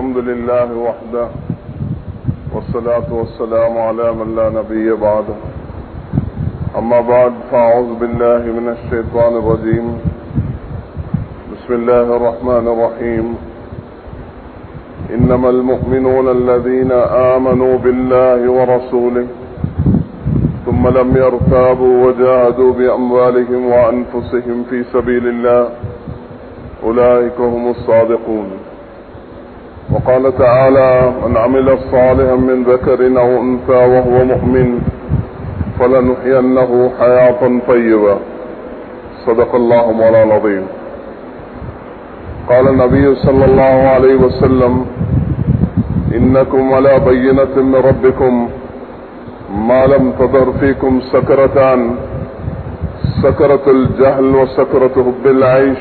الحمد لله وحده والصلاة والسلام على من لا نبي بعده. أما بعد فأعوذ بالله من الشيطان الرجيم. بسم الله الرحمن الرحيم. إنما المؤمنون الذين آمنوا بالله ورسوله ثم لم يرتابوا وجاهدوا بأموالهم وأنفسهم في سبيل الله أولئك هم الصادقون. وقال تعالى من عمل صالحا من ذكر أو أنثى وهو مؤمن فلنحيينه حياة طيبة. صدق الله مولانا العظيم. قال النبي صلى الله عليه وسلم إنكم على بينة من ربكم ما لم تضر فيكم سكرتان سكرة الجهل وسكرة حب العيش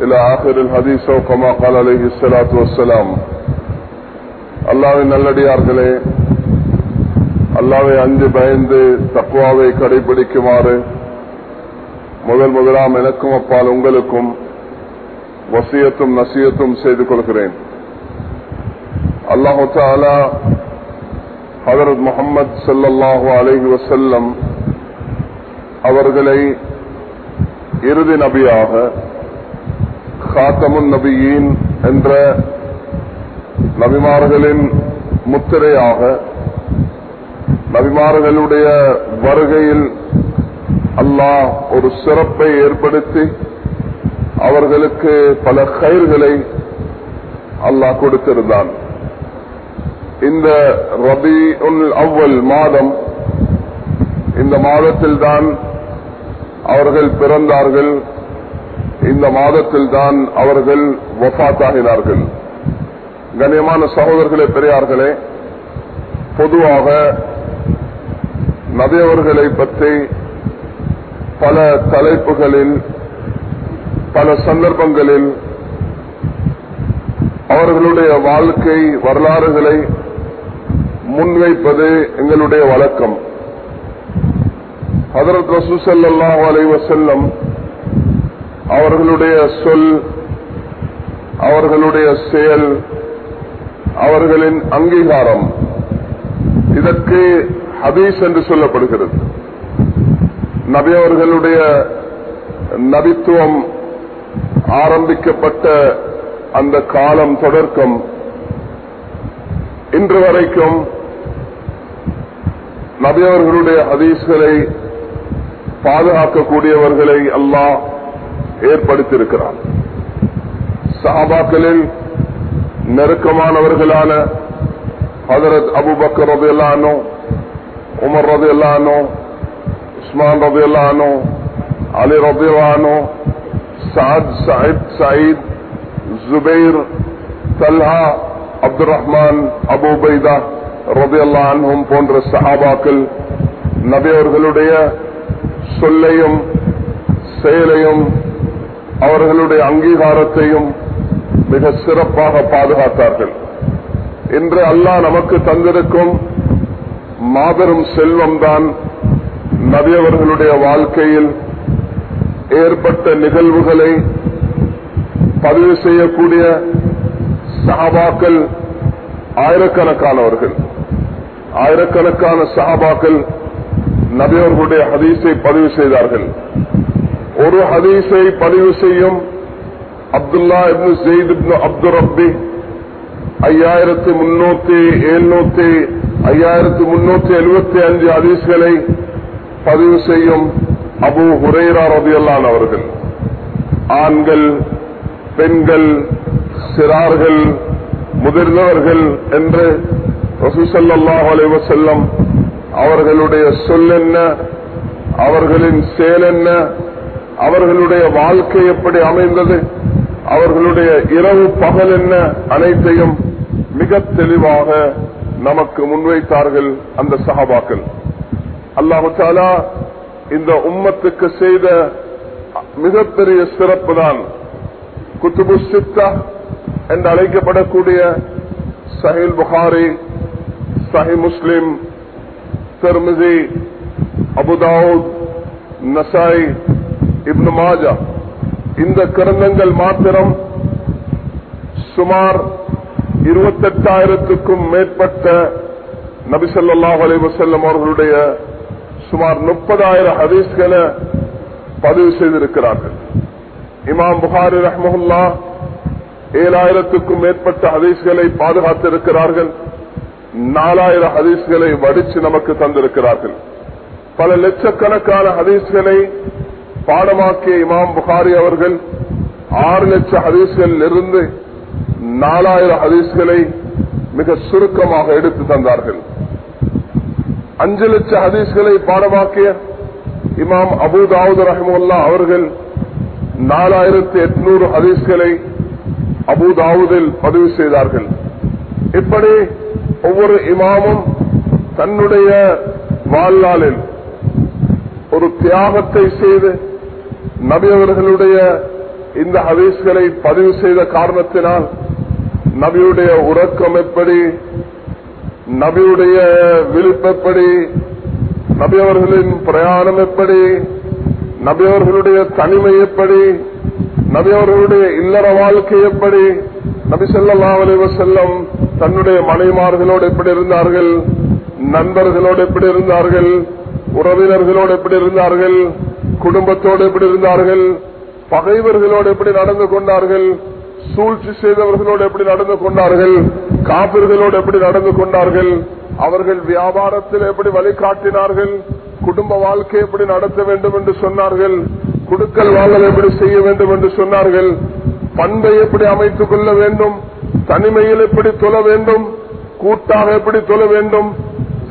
إلى آخر الحديث وكما قال عليه الصلاة والسلام அல்லாவின் நல்லடியார்களே அல்லாவை அஞ்சு பயந்து தக்குவாவை கடைபிடிக்குமாறு முதல் முதலாம் எனக்கும் அப்பால் உங்களுக்கும் வசியத்தும் நசியத்தும் செய்து கொள்கிறேன் அல்லாஹு தாலா ஹதரத் முகமது சல்லாஹூ அலஹி வசல்லம் அவர்களை இறுதி நபியாக காத்தமுன் நபியின் என்ற நபிமார்களின் முத்திரையாக நபிமார்களுடைய வருகையில் அல்லாஹ் ஒரு சிறப்பை ஏற்படுத்தி அவர்களுக்கு பல கயிர்களை அல்லாஹ் கொடுத்திருந்தான். இந்த ரபி உல் அவ்வல் மாதம் இந்த மாதத்தில் தான் அவர்கள் பிறந்தார்கள். இந்த மாதத்தில் தான் அவர்கள் வஃத்தாகினார்கள். கண்ணியமான சகோதரர்களே பெரியார்களே பொதுவாக நதியவர்களை பற்றி பல தலைப்புகளில் பல சந்தர்ப்பங்களில் அவர்களுடைய வாழ்க்கை வரலாறுகளை முன்வைப்பது எங்களுடைய வழக்கம். ஹதரத் ரசூசல்லாஹ் அலைவசல்லம் அவர்களுடைய சொல் அவர்களுடைய செயல் அவர்களின் அங்கீகாரம் இதற்கு ஹதீஸ் என்று சொல்லப்படுகிறது. நபி அவர்களுடைய நபித்துவம் ஆரம்பிக்கப்பட்ட அந்த காலம் தொடர்க்கம் இன்று வரைக்கும் நபியவர்களுடைய ஹதீஸ்களை பாதுகாக்கக்கூடியவர்களை அல்லாஹ் ஏற்படுத்தியிருக்கிறார். சாபாக்களில் நெருக்கமானவர்களான ஹதரத் அபுபக்கர் ரது எல்லானோ உமர் ரது எல்லானோ உஸ்மான் ரது எல்லானோ அலி ரது எல்லானோ Saad Sayid Saeed Zubair Talha Abdul Rahman Abu Ubaidah ரது அல்லானும் போன்ற சஹாபாக்கள் நபியவர்களுடைய சொல்லையும் செயலையும் அவர்களுடைய அங்கீகாரத்தையும் மிக சிறப்பாக பாதுகாத்தார்கள். இன்று அல்லாஹ் நமக்கு தந்திருக்கும் மாபெரும் செல்வம்தான் நபியவர்களுடைய வாழ்க்கையில் ஏற்பட்ட நிகழ்வுகளை பதிவு செய்யக்கூடிய சஹாபாக்கள் ஆயிரக்கணக்கானவர்கள். ஆயிரக்கணக்கான சஹாபாக்கள் நபியவர்களுடைய ஹதீஸை பதிவு செய்தார்கள். ஒரு ஹதீஸை பதிவு செய்யும் Abdullah ibn Zaid ibn Abdul Rabbi. ஐயாயிரத்தி முன்னூத்தி எழுநூத்தி ஐயாயிரத்தி முன்னூத்தி எழுபத்தி அஞ்சு ஹதீஸ்களை பதிவு செய்யும் அபு ஹுரேரா ரதியல்லான் அவர்கள். ஆண்கள் பெண்கள் சிறார்கள் முதிர்ந்தவர்கள் என்று ரசூசல்லாஹ் அலைவசல்லம் அவர்களுடைய சொல் என்ன அவர்களின் செயல் என்ன அவர்களுடைய வாழ்க்கை எப்படி அமைந்தது? அவர்களுடைய இரவு பகல் என்ன? அனைத்தையும் மிக தெளிவாக நமக்கு முன்வைத்தார்கள் அந்த சஹாபாக்கள். அல்லாஹாலா இந்த உம்மத்துக்கு செய்த மிகப்பெரிய சிறப்பு தான் குத்துபு சித்தா என்று அழைக்கப்படக்கூடிய சஹில் புகாரி சஹி முஸ்லிம் தெர்மிதி அபுதாவுத் நசாய் இப்னு மாஜா இந்த கிரந்தங்கள் மாத்திரம் சுமார் இருபத்தெட்டாயிரத்துக்கும் மேற்பட்ட நபிசல்லாஹ் அலைவசல்லம் அவர்களுடைய சுமார் முப்பதாயிரம் ஹதீஸ்களை பதிவு செய்திருக்கிறார்கள் இமாம் புகாரி ரஹ்மஹுல்லா ஏழாயிரத்துக்கும் மேற்பட்ட ஹதீஸ்களை பாதுகாத்திருக்கிறார்கள் நாலாயிரம் ஹதீஸ்களை வடிச்சு நமக்கு தந்திருக்கிறார்கள் பல லட்சக்கணக்கான ஹதீஸ்களை பாடமாக்கிய இமாம் புகாரி அவர்கள் ஆறு லட்சம் ஹதீஸ்களில் இருந்து நாலாயிரம் ஹதீஸ்களை மிக சுருக்கமாக எடுத்து தந்தார்கள். அஞ்சு லட்சம் ஹதீஸ்களை பாடமாக்கிய இமாம் அபுதாவுத் ரஹமுல்லா அவர்கள் நாலாயிரத்தி எட்நூறு ஹதீஸ்களை அபுதாவுதில் பதிவு செய்தார்கள். இப்படி ஒவ்வொரு இமாமும் தன்னுடைய வாழ்நாளில் ஒரு தியாகத்தை செய்து நபி அவர்களுடைய இந்த ஹதீஸ்களை பதிவு செய்த காரணத்தினால் நபியுடைய உறக்கம் எப்படி நபியுடைய விழுப்பெப்படி நபி அவர்களின் பிரயாணம் எப்படி நபி அவர்களுடைய தனிமை எப்படி நபி அவர்களுடைய இல்லற வாழ்க்கை எப்படி நபி சொல்லா செல்லம் தன்னுடைய மனைமார்களோடு எப்படி இருந்தார்கள் நண்பர்களோடு எப்படி இருந்தார்கள் உறவினர்களோடு எப்படி இருந்தார்கள் குடும்பத்தோடு எப்படி இருந்தார்கள்? பகைவர்களோடு எப்படி நடந்து கொண்டார்கள்? சூழ்ச்சி செய்தவர்களோடு எப்படி நடந்து கொண்டார்கள்? காப்பிர்களோடு எப்படி நடந்து கொண்டார்கள்? அவர்கள் வியாபாரத்தில் எப்படி வழிகாட்டினார்கள்? குடும்ப வாழ்க்கை எப்படி நடத்த வேண்டும் என்று சொன்னார்கள்? குடுக்கல் வாங்கல் எப்படி செய்ய வேண்டும் என்று சொன்னார்கள்? பண்பை எப்படி அமைத்துக் கொள்ள வேண்டும்? தனிமையில் எப்படி தொழ வேண்டும்? கூட்டாக எப்படி தொழ வேண்டும்?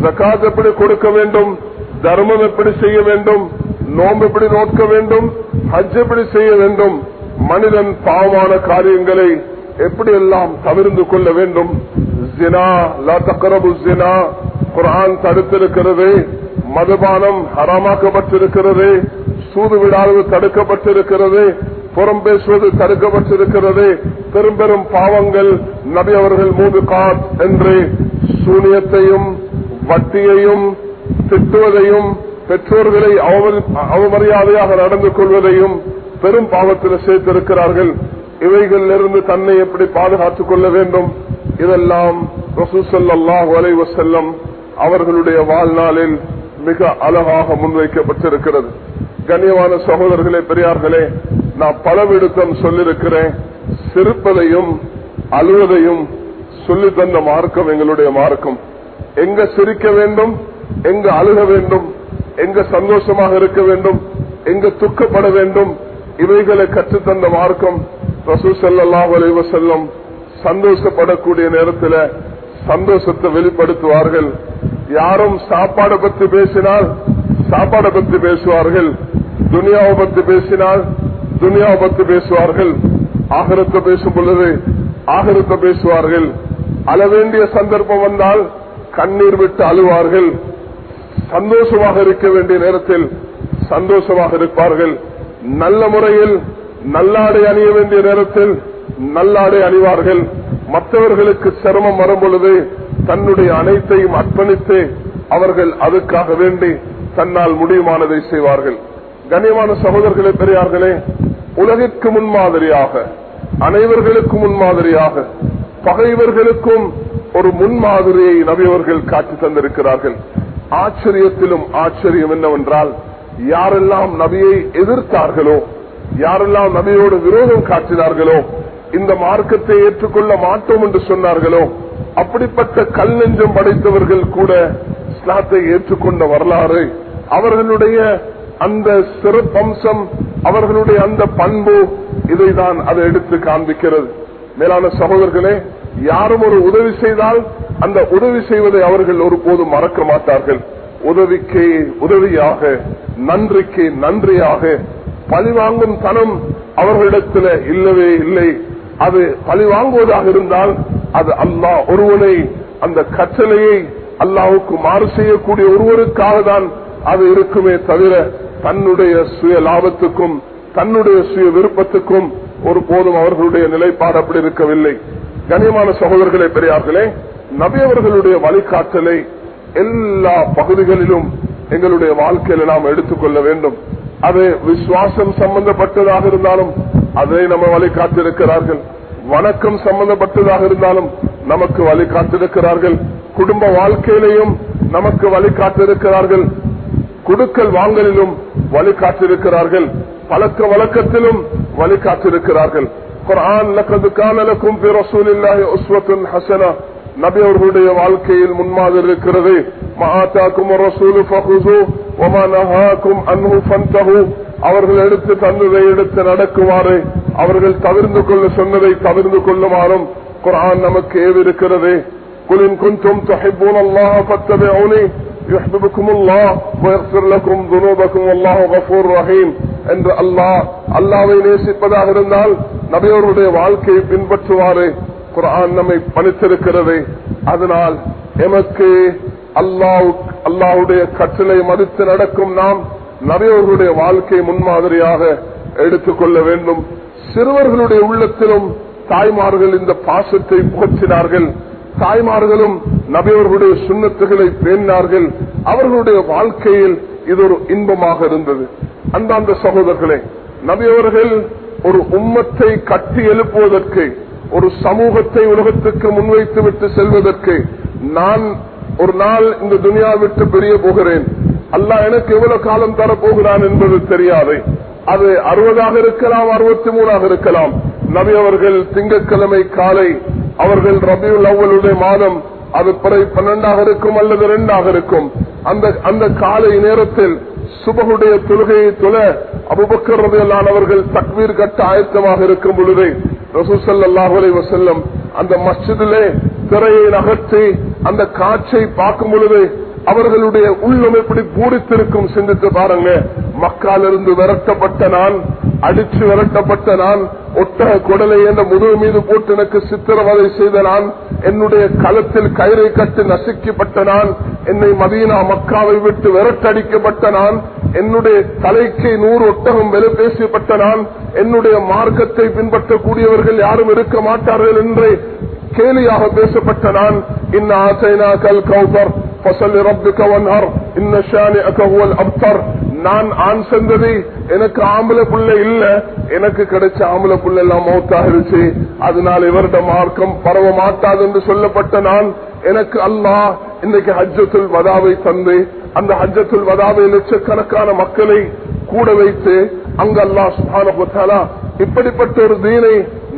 ஜக்காத் எப்படி கொடுக்க வேண்டும்? தர்மம் எப்படி செய்ய வேண்டும்? நோம்பு எப்படி நோக்க வேண்டும்? ஹஜ் எப்படி செய்ய வேண்டும்? மனிதன் பாவமான காரியங்களை எப்படி எல்லாம் தவிர்ந்து கொள்ள வேண்டும்? ஜினா லா தக்கரபு ஜினா குரான் தடுத்திருக்கிறது மதுபானம் ஹராமாக்கப்பட்டிருக்கிறது சூது விடாதது தடுக்கப்பட்டிருக்கிறது புறம் பேசுவது தடுக்கப்பட்டிருக்கிறது பெரும்பெரும் பாவங்கள் நபி அவர்கள் மூது காத் என்று சூனியத்தையும் வட்டியையும் திட்டுவதையும் பெற்றோர்களை அவமரியாதையாக நடந்து கொள்வதையும் பெரும் பாவத்தில் சேர்த்திருக்கிறார்கள். இவைகளிலிருந்து தன்னை எப்படி பாதுகாத்துக் கொள்ள வேண்டும்? இதெல்லாம் ரசூசல்லாஹு அலை அவர்களுடைய வாழ்நாளில் மிக அழகாக முன்வைக்கப்பட்டிருக்கிறது. கண்ணியமான சகோதரர்களே பெரியார்களே நான் பலவிடுத்தம் சொல்லிருக்கிறேன் சிரிப்பதையும் அழுவதையும் சொல்லி தந்த மார்க்கம் எங்களுடைய மார்க்கம். எங்க சிரிக்க வேண்டும்? எங்க அழுக வேண்டும்? எங்க சந்தோஷமாக இருக்க வேண்டும் எங்க துக்கப்பட வேண்டும் இவைகளை கற்றுத்தந்த மார்க்கம் ரசூ செல்லாஹ் செல்லும் சந்தோஷப்படக்கூடிய நேரத்தில் சந்தோஷத்தை வெளிப்படுத்துவார்கள். யாரும் சாப்பாடை பத்தி பேசினால் சாப்பாடை பத்தி பேசுவார்கள். துனியாவை பத்தி பேசினால் துனியாவை பத்தி பேசுவார்கள். ஆகரத்தை பேசும் பொழுது ஆகரத்தை பேசுவார்கள். அழ வேண்டிய சந்தர்ப்பம் வந்தால் கண்ணீர் விட்டு அழுவார்கள். சந்தோஷமாக இருக்க வேண்டிய நேரத்தில் சந்தோஷமாக இருப்பார்கள். நல்ல முறையில் நல்லாடை அணிய வேண்டிய நேரத்தில் நல்லாடை அணிவார்கள். மற்றவர்களுக்கு சிரமம் வரும் பொழுது தன்னுடைய அனைத்தையும் அர்ப்பணித்து அவர்கள் அதுக்காக வேண்டி தன்னால் முடியுமானதை செய்வார்கள். கண்ணியமான சகோதரர்களே பெரியார்களே உலகிற்கு முன்மாதிரியாக அனைவர்களுக்கு முன்மாதிரியாக பகைவர்களுக்கும் ஒரு முன்மாதிரியை நபியவர்கள் காட்டி தந்திருக்கிறார்கள். ஆச்சரியத்திலும் ஆச்சரியம் என்னவென்றால் யாரெல்லாம் நபியை எதிர்த்தார்களோ யாரெல்லாம் நபியோடு விரோதம் காட்டினார்களோ இந்த மார்க்கத்தை ஏற்றுக்கொள்ள மாட்டோம் என்று சொன்னார்களோ அப்படிப்பட்ட கல் நெஞ்சம் படைத்தவர்கள் கூட இஸ்லாத்தை ஏற்றுக்கொண்ட வரலாறு அவர்களுடைய அந்த சிறப்பம்சம் அவர்களுடைய அந்த பண்பு இதை தான் அதை எடுத்து காண்பிக்கிறது. மேலான சகோதரர்களே யாரும் ஒரு உதவி செய்தால் அந்த உதவி செய்வதை அவர்கள் ஒருபோதும் மறக்க மாட்டார்கள். உதவிக்கு உதவியாக நன்றிக்கு நன்றியாக பழிவாங்கும் தனம் அவர்களிடத்தில் இல்லவே இல்லை. அது பழிவாங்குவதாக இருந்தால் அது அல்லாஹ் ஒருவனை அந்த கற்றலையை அல்லாவுக்கு மாறு செய்யக்கூடிய ஒருவருக்காக தான் அது இருக்குமே தவிர தன்னுடைய சுய லாபத்துக்கும் தன்னுடைய சுய விருப்பத்துக்கும் ஒருபோதும் அவர்களுடைய நிலைப்பாடு அப்படி இருக்கவில்லை. கனியமான சகோதரர்களை பெரியார்களே நபியவர்களுடைய வழிகாட்டலை எல்லா பகுதிகளிலும் எங்களுடைய வாழ்க்கையில நாம் எடுத்துக்கொள்ள வேண்டும். அது விசுவாசம் சம்பந்தப்பட்டதாக இருந்தாலும் அதை நம்ம வழிகாட்டிருக்கிறார்கள் வணக்கம் சம்பந்தப்பட்டதாக இருந்தாலும் நமக்கு வழிகாட்டிருக்கிறார்கள் குடும்ப வாழ்க்கையிலையும் நமக்கு வழிகாட்டிருக்கிறார்கள் குடுக்கல் வாங்கலிலும் வழிகாட்டிருக்கிறார்கள் பழக்க வழக்கத்திலும் வழிகாட்டிருக்கிறார்கள் குரான் லக்கது லக்கும் ஃபி உஸ்வத்துன் ஹசனா. நபி அவர்களுடைய வாழ்க்கையில் முன்மாதிரி இருக்கிறது. மகாத்தாக்கும் அவர்கள் எடுத்து தந்ததை எடுத்து நடக்குமாறு அவர்கள் தவிர்ந்து கொள்ள சொன்னதை தவிர்ந்து கொள்ளுமாறும் குரான் நமக்கு ஏவிருக்கிறது. குலின் குன்றும் தொகைபூன் அல்லாஹ் பத்தவே என்று அல்லாஹ் அல்லாவை நேசிப்பதாக இருந்தால் நபையோருடைய வாழ்க்கையை பின்பற்றுவாரு. குரான் நம்மை பணித்திருக்கிறது. அதனால் எமக்கு அல்லாஹ் அல்லாவுடைய கற்றலை மதித்து நடக்கும் நாம் நிறையவர்களுடைய வாழ்க்கையை முன்மாதிரியாக எடுத்துக்கொள்ள வேண்டும். சிறுவர்களுடைய உள்ளத்திலும் தாய்மார்கள் இந்த பாசத்தை புகற்றினார்கள். தாய்மார்களும் நபியவர்களுடைய சுண்ணத்துகளை பேணினார்கள். அவர்களுடைய வாழ்க்கையில் இது ஒரு இன்பமாக இருந்தது. அந்தாந்த சகோதரர்களே நபியவர்கள் ஒரு உம்மத்தை கட்டி எழுப்புவதற்கு ஒரு சமூகத்தை உலகத்துக்கு முன்வைத்து விட்டு செல்வதற்கு நான் ஒரு நாள் இந்த துனியா விட்டு பிரிய போகிறேன். அல்லா எனக்கு எவ்வளவு காலம் தரப்போகிறான் என்பது தெரியாது. அது அறுபதாக இருக்கலாம் அறுபத்தி மூணாக இருக்கலாம். நபி அவர்கள் திங்கட்கிழமை காலை அவர்கள் ரபியுல் அவ்வளுடைய மாதம் அது பிறகு பன்னெண்டாக இருக்கும் அல்லது இரண்டாக இருக்கும். அந்த அந்த காலை நேரத்தில் சுபகுடைய தொழுகையை தொழ அபுபக்கர் ரபியல்லானவர்கள் தக்வீர் கட்ட ஆயத்தமாக இருக்கும் பொழுது ரசூசல்லாஹலை வசல்லம் அந்த மஸ்ஜிதிலே திரையை நகர்த்தி அந்த காட்சியை பார்க்கும் பொழுது அவர்களுடைய உள்ளம் எப்படி பூரித்திருக்கும் சிந்தித்து பாருங்க. மக்காலிருந்து விரட்டப்பட்ட நான் அடிச்சு விரட்டப்பட்ட நான் ஒட்டக குடலை என்ற முதுகு மீது போட்டு எனக்கு சித்திரவதை செய்த நான் என்னுடைய களத்தில் கயிறை கட்டு நசுக்கப்பட்ட நான் என்னை மதீனா மக்காவை விட்டு விரட்டடிக்கப்பட்ட நான் என்னுடைய தலைக்கு நூறு ஒட்டகம் விலை பேசப்பட்ட நான் என்னுடைய மார்க்கத்தை பின்பற்றக்கூடியவர்கள் யாரும் இருக்க மாட்டார்கள் என்று கேலியாக பேசப்பட்ட நான் இன்ன ஆசைனா கல் கௌதர் فصل ربك وانهر ان شانئك هو الابتر நான் ஆண் சந்ததி எனக்கு ஆம்பளை புள்ள இல்ல எனக்கு கிடைச்ச ஆம்பளை புள்ள எல்லாம் மௌத்தாகிருச்சு அதனால் இவருட மார்க்கம் பரவ மாட்டாது என்று சொல்லப்பட்ட நான் எனக்கு அல்லாஹ் இன்னைக்கு ஹஜ்ஜத்துல் வதாவை தந்து அந்த ஹஜ்ஜத்துல் வதாவை லட்சக்கணக்கான மக்களை கூட வைத்து அங்க அல்லாஹ் சுபான இப்படிப்பட்ட ஒரு தீனை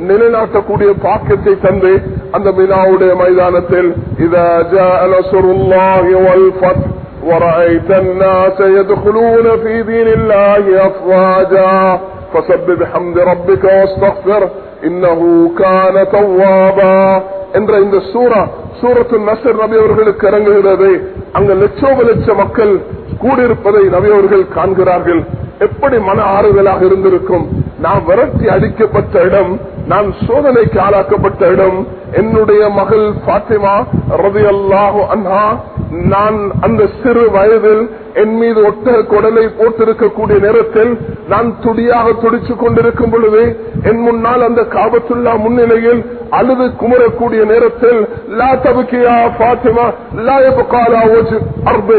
நிலைநாட்டக்கூடிய பாக்கியத்தை தந்து அந்த மினாவுடைய மைதானத்தில் இத ورأيت الناس يدخلون في دين الله أفواجا فسبح بحمد ربك واستغفر إنه كان توابا என்ற இந்த சூரா சூரத்து நசர் நபி அவர்களுக்கு இறங்குகிறது அங்க லட்சோப லட்ச மக்கள் கூடியிருப்பதை நபி அவர்கள் காண்கிறார்கள் எப்படி மன ஆறுதலாக இருந்திருக்கும் நான் விரட்டி அடிக்கப்பட்ட இடம் நான் சோதனைக்கு ஆளாக்கப்பட்ட இடம் என்னுடைய மகள் பாத்திமா ரவி அல்லாஹு அண்ணா நான் அந்த சிறு வயதில் என் மீது ஒட்ட குடலை போட்டிருக்கக்கூடிய நேரத்தில் நான் துடியாக துடிச்சு கொண்டிருக்கும் பொழுது என் முன்னால் அந்த காபத்துள்ளா முன்னிலையில் அழுது குமரக்கூடிய நேரத்தில் லா தபுக்கியா பாத்திமா லா எபுகாலா அர்பு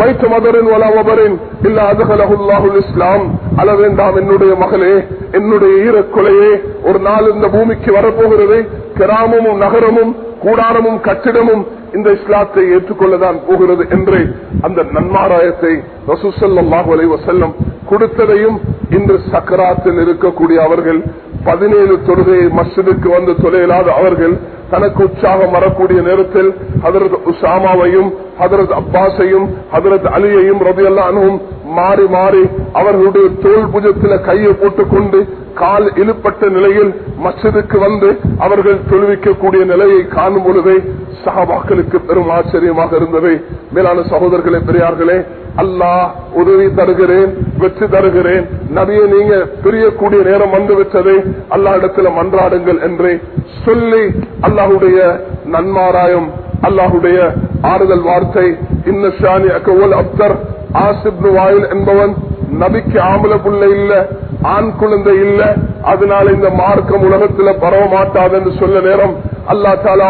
வைத்த மதரின் வலா வபரின் இல்ல அதுகலகுல்லாஹுல் இஸ்லாம். அள வேண்டாம் என்னுடைய மகளே என்னுடைய ஈரக்கொலையே ஒரு நாள் இந்த பூமிக்கு வரப்போகிறது கிராமமும் நகரமும் கூடாரமும் கட்டிடமும் இந்த இஸ்லாத்தை ஏற்றுக்கொள்ளதான் போகிறது என்று அந்த நன்மாராயத்தை ரசூசல்லாஹு அலை வசல்லம் கொடுத்ததையும் இன்று சக்கராத்தில் இருக்கக்கூடிய அவர்கள் பதினேழு தொழுகையை மஸ்ஜிதுக்கு வந்து தொலையிலாத அவர்கள் தனக்கு உற்சாகம் வரக்கூடிய நேரத்தில் ஹதரத் உசாமாவையும் ஹதரத் அப்பாஸையும் ஹதரத் அலியையும் ரபியல்லானும் மாறி மாறி அவர்களுடைய தோல் புஜத்தில் கையை போட்டுக் கொண்டு கால் இழுப்பட்ட நிலையில் மச்சதுக்கு வந்து அவர்கள் தொழுவிக்கக்கூடிய நிலையை காணும் பொழுதே சகாபாக்களுக்கு பெரும் ஆச்சரியமாக இருந்தது. மேலான சகோதரர்களே பெரியார்களே அல்லாஹ் உதவி தருகிறேன் வெற்றி தருகிறேன். நபியை நீங்க பிரியக்கூடிய நேரம் வந்து விட்டதை. அல்லா இடத்துல மன்றாடுங்கள் என்று சொல்லி அல்லாஹுடைய நன்மாராயம் அல்லாஹுடைய ஆறுதல் வார்த்தை இன்னி அக்கோல் அப்தர் ஆசிப்னு வாயில் என்பவன் நபிக்கு ஆம்பளை புள்ள இல்ல ஆண் குழந்தை இல்ல அதனால இந்த மார்க்கம் உலகத்துல பரவ மாட்டாது என்று சொல்ல நேரம். அல்லா தாலா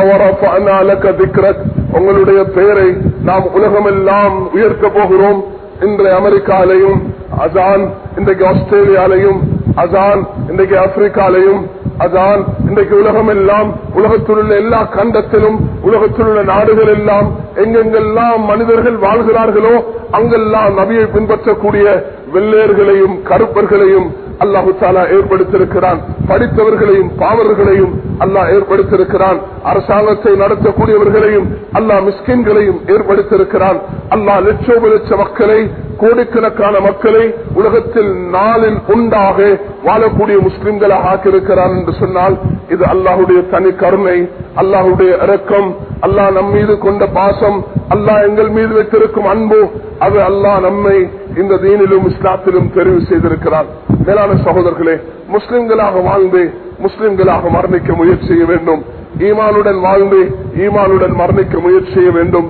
உங்களுடைய பெயரை நாம் உலகமெல்லாம் உயர்த்த போகிறோம். இன்றைய அமெரிக்காலையும் அசான் இன்றைக்கு ஆஸ்திரேலியாலையும் அசான் இன்றைக்கு ஆப்பிரிக்காலையும் அதான் இன்றைக்கு உலகம் எல்லாம் உலகத்தில் உள்ள எல்லா கண்டத்திலும் உலகத்தில் உள்ள நாடுகள் எல்லாம் எங்கெங்கெல்லாம் மனிதர்கள் வாழ்கிறார்களோ அங்கெல்லாம் நபியை பின்பற்றக்கூடிய வெள்ளையர்களையும் கருப்பர்களையும் அல்லாஹு தாலா ஏற்படுத்தியிருக்கிறான். படித்தவர்களையும் பாவர்களையும் அல்லாஹ் ஏற்படுத்திருக்கிறான் அரசாங்கத்தை நடத்தக்கூடியவர்களையும் அல்லாஹ் மிஸ்கின்களையும் ஏற்படுத்தியிருக்கிறான். அல்லாஹ் லட்சோப லட்ச மக்களை கோடிக்கணக்கான மக்களை உலகத்தில் நாளில் உண்டாக வாழக்கூடிய முஸ்லிம்களாக ஆக்கியிருக்கிறார் என்று சொன்னால் இது அல்லாஹுடைய தனி கருணை அல்லாஹுடைய இறக்கம் அல்லாஹ் நம் மீது கொண்ட பாசம் அல்லாஹ் எங்கள் மீது வைத்திருக்கும் அன்பு அது அல்லாஹ் நம்மை இந்த தீனிலும் இஸ்லாத்திலும் தெரிவு செய்திருக்கிறார். மேலான சகோதரர்களே முஸ்லிம்களாக வாழ்ந்து முஸ்லிம்களாக மரணிக்க முயற்சி செய்ய வேண்டும். ஈமானுடன் வாழ்ந்து ஈமானுடன் மரணிக்க முயற்சி செய்ய வேண்டும்.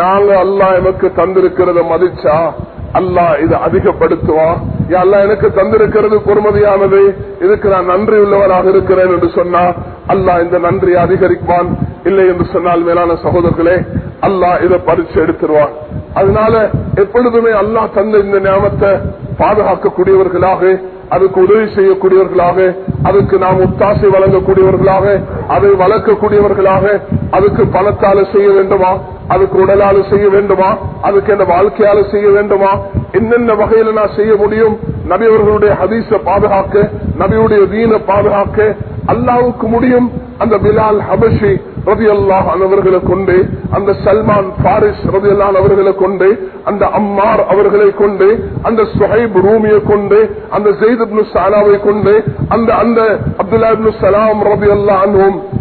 நாங்க அல்லாஹ் எமக்கு தந்திருக்கிறத மதிச்சா அல்லாஹ் இது அதிகப்படுத்துவா. அல்லாஹ் எனக்கு தந்திருக்கிறது பொறுமதியானது. இதுக்கு நான் நன்றி உள்ளவராக இருக்கிறேன் என்று சொன்னா அல்லாஹ் இந்த நன்றி அதிகரிப்பான். இல்லை என்று சொன்னால் மேலான சகோதரர்களே அல்லாஹ் இதை பரிசு எடுத்துருவான். அதனால எப்பொழுதுமே அல்லாஹ் தந்த இந்த நியமத்தை பாதுகாக்கக்கூடியவர்களாக அதுக்கு உதவி செய்யக்கூடியவர்களாக அதுக்கு நாம் ஒத்தாசை வழங்கக்கூடியவர்களாக அதை வளர்க்கக்கூடியவர்களாக அதுக்கு பணத்தால செய்ய வேண்டுமா? அதுக்கு உடலால செய்ய வேண்டுமா? அதுக்கு என்ன வாழ்க்கையால செய்ய வேண்டுமா? என்னென்ன வகையில நான் செய்ய முடியும்? நபியவர்களுடைய ஹதீச பாதுகாக்க நபியுடைய வீண பாதுகாக்க அல்லாவுக்கு முடியும். அந்த பிலால் ஹபஷி அவர்களை கொண்டு அந்த சல்மான் பாரிஸ் ரதியல்லான் அவர்களை கொண்டு அந்த அம்மார் அவர்களை கொண்டு அந்த சுஹைப் ரூமியை கொண்டு அந்த ஜெயித் சாலாவை கொண்டு அந்த அந்த அப்துல்லா சலாம் ரவி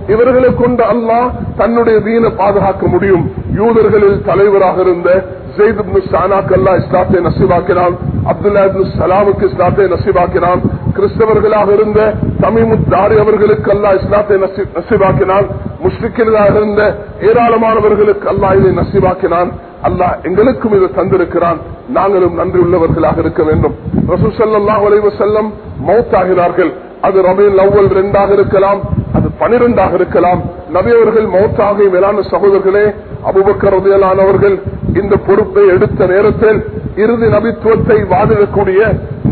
இவர்களை கொண்டு அல்லாஹ் தன்னுடைய வீணை பாதுகாக்க முடியும். யூதர்களில் தலைவராக இருந்த ஜெயித் சானாக்கு சானாக்கல்லா இஸ்லாத்தை நசிவாக்கினான் அப்துல்லா சலாமுக்கு இஸ்லாத்தை நசிவாக்கினான் கிறிஸ்தவர்களாக இருந்த தமிமுத்தாரி அவர்களுக்கு அல்லா இஸ்லாத்தை நசிவாக்கினான் முஸ்லிக்கர்களாக இருந்த ஏராளமானவர்களுக்கு அல்லா இதை நசிவாக்கினான் அல்லாஹ் எங்களுக்கும் இதை தந்திருக்கிறான். நாங்களும் நன்றி உள்ளவர்களாக இருக்க வேண்டும். ரசூ ரசூசல்லாஹ் வலைவ செல்லம் மௌத்தாகிறார்கள். அது ரபேல் அவ்வல் ரெண்டாக இருக்கலாம் அது பனிரெண்டாக இருக்கலாம். நபியவர்கள் மௌத்தாக மேலான சகோதரர்களே அபுபக்கர் ரதியலானவர்கள் இந்த பொறுப்பை எடுத்த நேரத்தில் இறுதி நபித்துவத்தை வாதிடக்கூடிய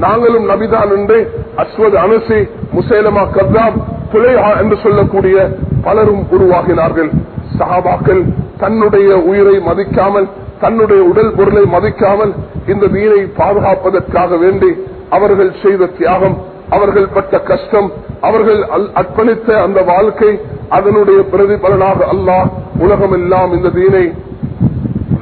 நாங்களும் நபிதான் என்று அஸ்வத் அனுசி முசேலமா கர்தாப் துலேஹா என்று சொல்லக்கூடிய பலரும் உருவாகினார்கள். சகாபாக்கள் தன்னுடைய உயிரை மதிக்காமல் தன்னுடைய உடல் பொருளை மதிக்காமல் இந்த வீரை பாதுகாப்பதற்காக வேண்டி அவர்கள் செய்த தியாகம் அவர்கள் பட்ட கஷ்டம் அவர்கள் அர்ப்பணித்த அந்த வாழ்க்கை அதனுடைய பிரதிபலனாக அல்லாஹ் உலகமெல்லாம் இந்த தீனை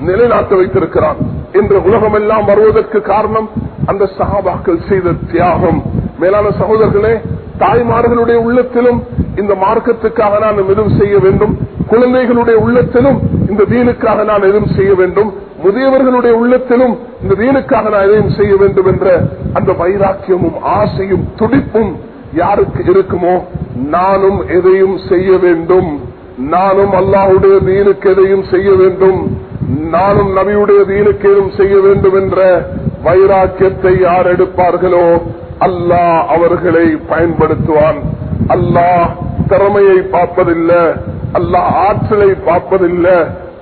நிலைநாட்ட வைத்திருக்கிறான். இன்று உலகமெல்லாம் வருவதற்கு காரணம் அந்த சகாபாக்கள் செய்த தியாகம். மேலான சகோதரர்களே தாய்மார்களுடைய உள்ளத்திலும் இந்த மார்க்கத்துக்காக நான் எதுவும் செய்ய வேண்டும். குழந்தைகளுடைய உள்ளத்திலும் இந்த தீனுக்காக நான் எதுவும் செய்ய வேண்டும். முதியவர்களுடைய உள்ளத்திலும் இந்த தீனுக்காக நான் எதையும் செய்ய வேண்டும் என்ற அந்த வைராக்கியமும் ஆசையும் துடிப்பும் யாருக்கு இருக்குமோ? நானும் எதையும் செய்ய வேண்டும். நானும் அல்லாஹுடைய தீனுக்கு எதையும் செய்ய வேண்டும். நானும் நபியுடைய தீனுக்கு எதுவும் செய்ய வேண்டும் என்ற வைராக்கியத்தை யார் எடுப்பார்களோ? அல்லாஹ் அவர்களை பயன்படுத்துவான். அல்லாஹ் திறமையை பார்ப்பதில்லை அல்லாஹ் ஆற்றலை பார்ப்பதில்லை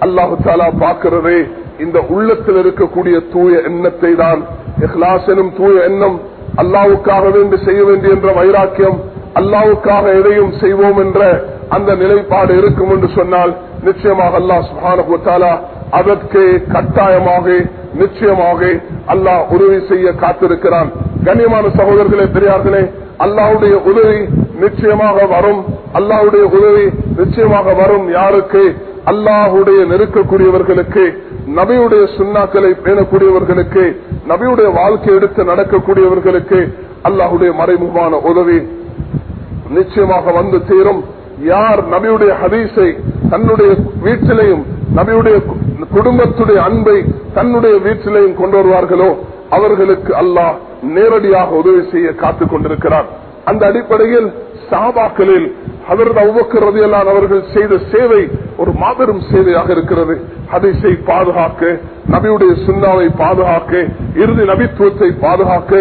அல்லாஹு தாலா பார்க்கிறதே. இந்த உள்ளத்தில் இருக்கக்கூடிய தூய எண்ணத்தை தான் இஹ்லாஸ் எனும் தூய எண்ணம் அல்லாவுக்காக வேண்டி செய்ய வேண்டிய என்ற வைராக்கியம் அல்லாவுக்காக எதையும் செய்வோம் என்ற அந்த நிலைப்பாடு இருக்கும் என்று சொன்னால் நிச்சயமாக அல்லாஹ் சுஹானா அதற்கு கட்டாயமாக நிச்சயமாக அல்லாஹ் உதவி செய்ய காத்திருக்கிறான். கண்ணியமான சகோதரர்களே பெரியார்களே அல்லாவுடைய உதவி நிச்சயமாக வரும். அல்லாஹுடைய உதவி நிச்சயமாக வரும். யாருக்கு? அல்லாஹுடைய நெருக்கக்கூடியவர்களுக்கு நபியுடைய சுண்ணாக்களை பேணக்கூடியவர்களுக்கு நபியுடைய வாழ்க்கை எடுத்து நடக்கக்கூடியவர்களுக்கு அல்லாஹுடைய மறைமுகமான உதவி நிச்சயமாக வந்து தீரும் யார் நபியுடைய ஹதீஸை தன்னுடைய வீட்டிலையும் நபியுடைய குடும்பத்துடைய அன்பை தன்னுடைய வீட்டிலையும் கொண்டு வருவார்களோ அவர்களுக்கு அல்லாஹ் நேரடியாக உதவி செய்ய காத்துக் கொண்டிருக்கிறார். அந்த அடிப்படையில் சாபாக்களில் ஹதரத் அவ்வக்கர் ரதியல்லான் அவர்கள் செய்த சேவை ஒரு மாபெரும் சேவையாக இருக்கிறது. ஹதீஸை பாதுகாக்க நபியுடைய சுண்ணாவை பாதுகாக்க இறுதி நபித்துவத்தை பாதுகாக்க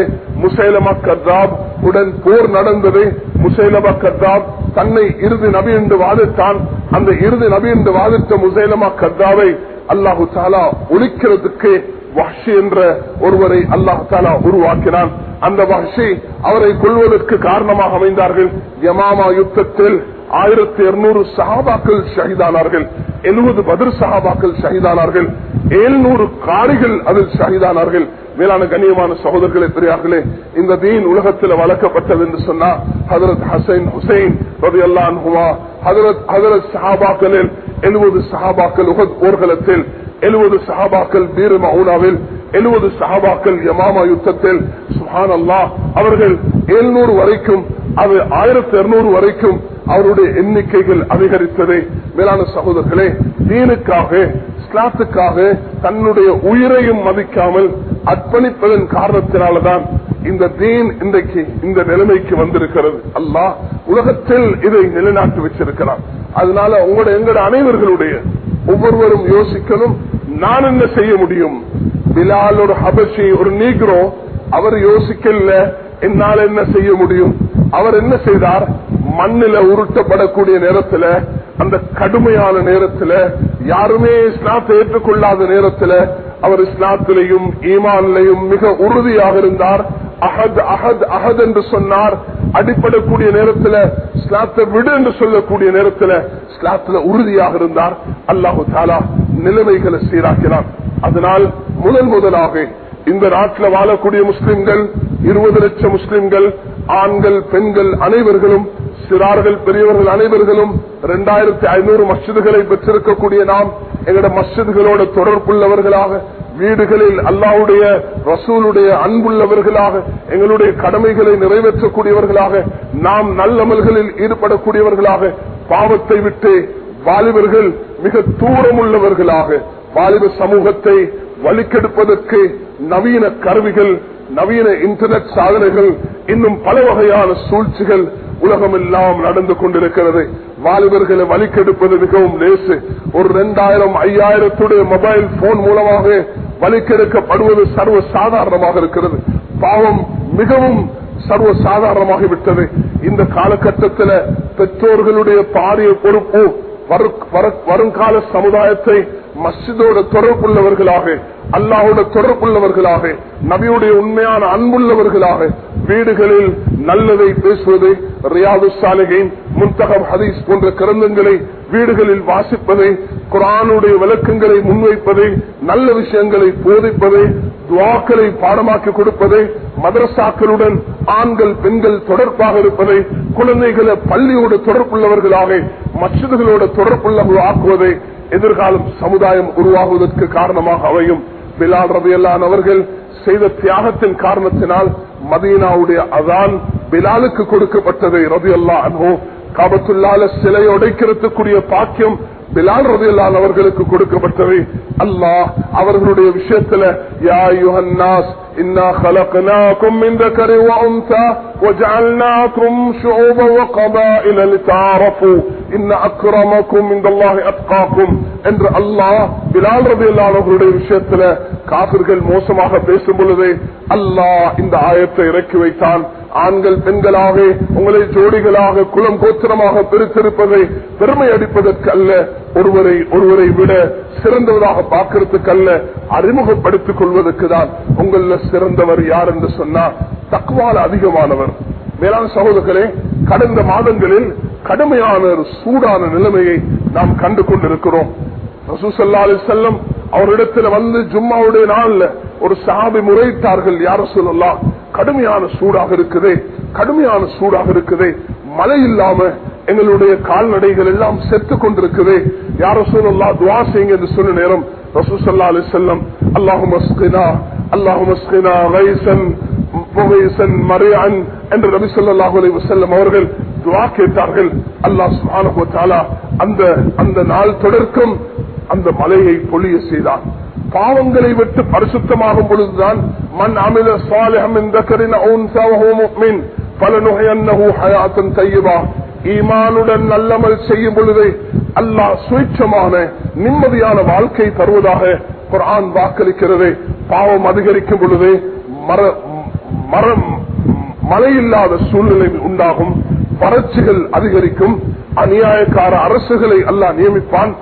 முசைலமா கர்தாப் உடன் போர் நடந்தது. முசைலமா கர்தாப் தன்னை இறுதி நபி என்று வாதித்தான் அந்த இறுதி நபி என்று வாதித்த முசைலமா கர்தாவை அல்லாஹு தாலா ஒழிக்கிறதுக்கு வஹ்ஷி என்ற ஒருவரை அல்லாஹாலா உருவாக்கினான். அந்த வஹ்ஷி அவரை கொள்வதற்கு காரணமாக அமைந்தார்கள். யமாமா யுத்தத்தில் ஆயிரத்தி இருநூறு சஹாபாக்கள் ஷஹீதானார்கள். எழுபது பதிர் சஹாபாக்கள் ஷஹீதானார்கள். எழுநூறு காரிகள் அதில் ஷஹீதானார்கள். மேலான கண்ணியமான சகோதரர்களே பெரியார்களே இந்த தீன் உலகத்தில் வளர்க்கப்பட்டது என்று சொன்னா ஹதரத் ஹசைன் ஹுசைன் ரவி அல்லான்ஹுமா ஹதரத் ஹதரத் சஹாபாக்களில் எழுபது சஹாபாக்கள் உகத் போர்க்களத்தில் எழுபது சஹாபாக்கள் பீர் மவுனாவில் எழுபது சஹாபாக்கள் யமாமா யுத்தத்தில் சுஹான் அல்லா அவர்கள் எழுநூறு வரைக்கும் அது ஆயிரத்தி இருநூறு வரைக்கும் அவருடைய எண்ணிக்கைகள் அதிகரித்தது மேலான சகோதரர்களே தீனுக்காக இஸ்லாத்துக்காக தன்னுடைய உயிரையும் மதிக்காமல் அர்ப்பணிப்பதன் காரணத்தினால்தான் இந்த தீன் இன்றைக்கு இந்த நிலைமைக்கு வந்திருக்கிறது. அல்லாஹ் உலகத்தில் இதை நிலைநாட்டி வச்சிருக்கிறான். அதனால உங்களோட எங்களோட அனைவர்களுடைய ஒவ்வொருவரும் யோசிக்கணும் நான் என்ன செய்ய முடியும்? பிலால் ஒரு ஹபஷி ஒரு நீக்ரோ அவர் யோசிக்கல என்னால் என்ன செய்ய முடியும்? அவர் என்ன செய்தார்? மண்ணில உருட்டப்படக்கூடிய நேரத்துல அந்த கடுமையான நேரத்துல யாருமே இஸ்லாத்தை ஏற்றுக்கொள்ளாத நேரத்துல அவர் இஸ்லாத்திலையும் ஈமான்லையும் மிக உறுதியாக இருந்தார். அஹத் அஹத் அஹத் என்று சொன்னார். அடிப்படக்கூடிய நேரத்தில் ஸ்லாத்தை விடு என்று சொல்லக்கூடிய நேரத்தில் ஸ்லாத்துல உறுதியாக இருந்தார். அல்லாஹு தாலா நிலைமைகளை சீராக்கினார். அதனால் முதல் முதலாக இந்த நாட்டில் வாழக்கூடிய முஸ்லிம்கள் இருபது லட்சம் முஸ்லிம்கள் ஆண்கள் பெண்கள் அனைவர்களும் சிறார்கள் பெரியவர்கள் அனைவர்களும் இரண்டாயிரத்தி ஐநூறு மஸ்ஜிதுகளை பெற்றிருக்கக்கூடிய நாம் எங்களோட மஸ்ஜிதுகளோட தொடர்புள்ளவர்களாக வீடுகளில் அல்லாவுடைய ரசூலுடைய அன்புள்ளவர்களாக எங்களுடைய கடமைகளை நிறைவேற்றக்கூடியவர்களாக நாம் நல்லமல்களில் ஈடுபடக்கூடியவர்களாக பாவத்தை விட்டு வாலிபர்கள் மிக தூரம் உள்ளவர்களாக வாலிப சமூகத்தை வலிக்கெடுப்பதற்கு நவீன கருவிகள் நவீன இன்டர்நெட் சாதனைகள் இன்னும் பல வகையான சூழ்ச்சிகள் உலகம் எல்லாம் நடந்து கொண்டிருக்கிறது. வாலிபர்களை வலிக்கெடுப்பது மிகவும் லேசு. ஒரு இரண்டாயிரம் ஐயாயிரத்துடைய மொபைல் போன் மூலமாக வலிக்கெடுக்கப்படுவது சர்வ சாதாரணமாக இருக்கிறது. பாவம் மிகவும் சர்வ சாதாரணமாகி விட்டது இந்த காலகட்டத்தில் பெற்றோர்களுடைய பாரிய பொறுப்பு வருங்கால சமுதாயத்தை மஸ்ஜிதோட தொடர்புள்ளவர்களாக அல்லாவோட தொடர்புள்ளவர்களாக நபியுடைய உண்மையான அன்புள்ளவர்களாக வீடுகளில் நல்லதை பேசுவது ரியாது சாலிகின் முன்தகம் ஹதீஸ் போன்ற கிரந்தங்களை வீடுகளில் வாசிப்பதை குரானுடைய விளக்கங்களை முன்வைப்பதை நல்ல விஷயங்களை போதிப்பதை துவாக்களை பாடமாக்கி கொடுப்பதை மதரசாக்களுடன் ஆண்கள் பெண்கள் தொடர்பாக இருப்பதை குழந்தைகளை பள்ளியோடு தொடர்புள்ளவர்களாக மசிதுகளோட தொடர்புள்ளவர்கள் ஆக்குவதை எதிர்காலம் சமுதாயம் உருவாகுவதற்கு காரணமாக அமையும். பிலால் ரபியல்லான் அவர்கள் செய்த தியாகத்தின் காரணத்தினால் மதீனாவுடைய அதான் பிலாலுக்கு கொடுக்கப்பட்டது ரவி அல்லா அனுபவம் காபத்துள்ளால சிலை உடைக்கிறதுக்குரிய பாக்கியம் பிலால் ரதியல்லான் அவர்களுக்கு கொடுக்கப்பட்டவை அல்லாஹ் அவர்களுடைய விஷயத்துல யா யுஹன்னாஸ் إنا خلقناكم من ذكر وأنثى وجعلناكم شعوبا وقبائل لتعارفوا إن أكرمكم عند الله أتقاكم என்று அல்லாஹ் பிலால் ரதி அவர்களுடைய விஷயத்துல காபிர்கள் மோசமாக பேசும் பொழுது அல்லாஹ் இந்த ஆயத்தை இறக்கி வைத்தான் ஆண்கள் பெண்களாக உங்களை ஜோடிகளாக குலம் கோத்திரமாக பிரித்திருப்பதை பெருமை அடிப்பதற்கு அல்ல ஒருவரை ஒருவரை விட சிறந்தவராக பார்க்கறதுக்கு அல்ல அறிமுகப்படுத்திக் கொள்வதற்கு தான் உங்கள சிறந்தவர் யார் என்று சொன்னா தக்குவால் அதிகமானவர். வேளாண் சகோதரர்களே கடந்த மாதங்களில் கடுமையான ஒரு சூடான நிலைமையை நாம் கண்டு கொண்டிருக்கிறோம். ரசூசல்லா அலி செல்லம் அவரிடத்துல வந்து ஜும்மாவுடைய நாள்ல ஒரு சாபி முறையிட்டார்கள் யார சொல்லலாம் கடுமையான சூடாக இருக்குது கடுமையான சூடாக இருக்குது. மழை இல்லாம எங்களுடைய கால்நடைகள் எல்லாம் செத்து கொண்டிருக்குது. யார சூழல்லா துவா செய்யுங்க என்று சொன்ன நேரம் ரசூசல்லா அலி செல்லம் அல்லாஹு மஸ்கினா அல்லாஹு மஸ்கினா ரைசன் புகைசன் மறையான் என்று நபி சொல்லாஹு அலி வசல்லம் அவர்கள் துவா கேட்டார்கள். அல்லாஹ் சுபான அந்த அந்த நாள் தொடர்க்கும் அந்த மலையை பொழிய செய்தான் பாவங்களை விட்டு பரிசுத்தமாகும் பொழுதுதான் மண் அமில சாலிஹம் பல ஈமானுடன் நல்லமல் செய்யும் பொழுது அல்லாஹ் சுயட்சமான நிம்மதியான வாழ்க்கை தருவதாக குரான் வாக்களிக்கிறது. பாவம் அதிகரிக்கும் பொழுது மர மரம் மழையில்லாத சூழ்நிலை உண்டாகும் வறட்சிகள் அதிகரிக்கும் அநியாயக்கார அரசுகளை அல்லாஹ் நியமிப்பான்.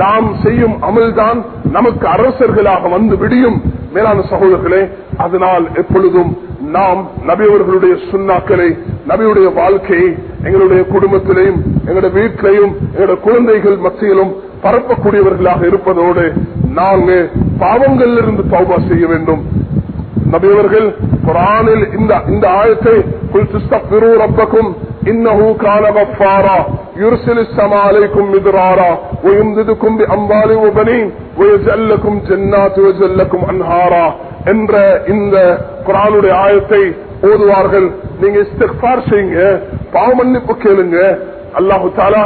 நாம் செய்யும் அமல்தான் நமக்கு அரசர்களாக வந்து விடியும். மேலான சகோதரர்களே அதனால் எப்பொழுதும் நாம் நபியவர்களுடைய சுண்ணாக்களை நபியுடைய வாழ்க்கையை எங்களுடைய குடும்பத்திலையும் எங்களுடைய வீட்டிலையும் எங்களுடைய குழந்தைகள் மத்தியிலும் பரப்பக்கூடியவர்களாக இருப்பதோடு நாங்கள் பாவங்களிலிருந்து தௌபா செய்ய வேண்டும். நபியவர்கள் குரானில் இந்த ஆயத்தை குறித்து ரப்பக்கும் ربكم انه كان غفارا يرسل السماء عليكم مدرارا ويمددكم باموال وبنين ويجعل لكم جنات ويجعل لكم انهارا என்ற இந்த குரானுடைய ஆயத்தை ஓதுவார்கள் நீங்க இஸ்திக்பார் செய்யுங்க பாவ மன்னிப்பு கேளுங்க அல்லாஹு தாலா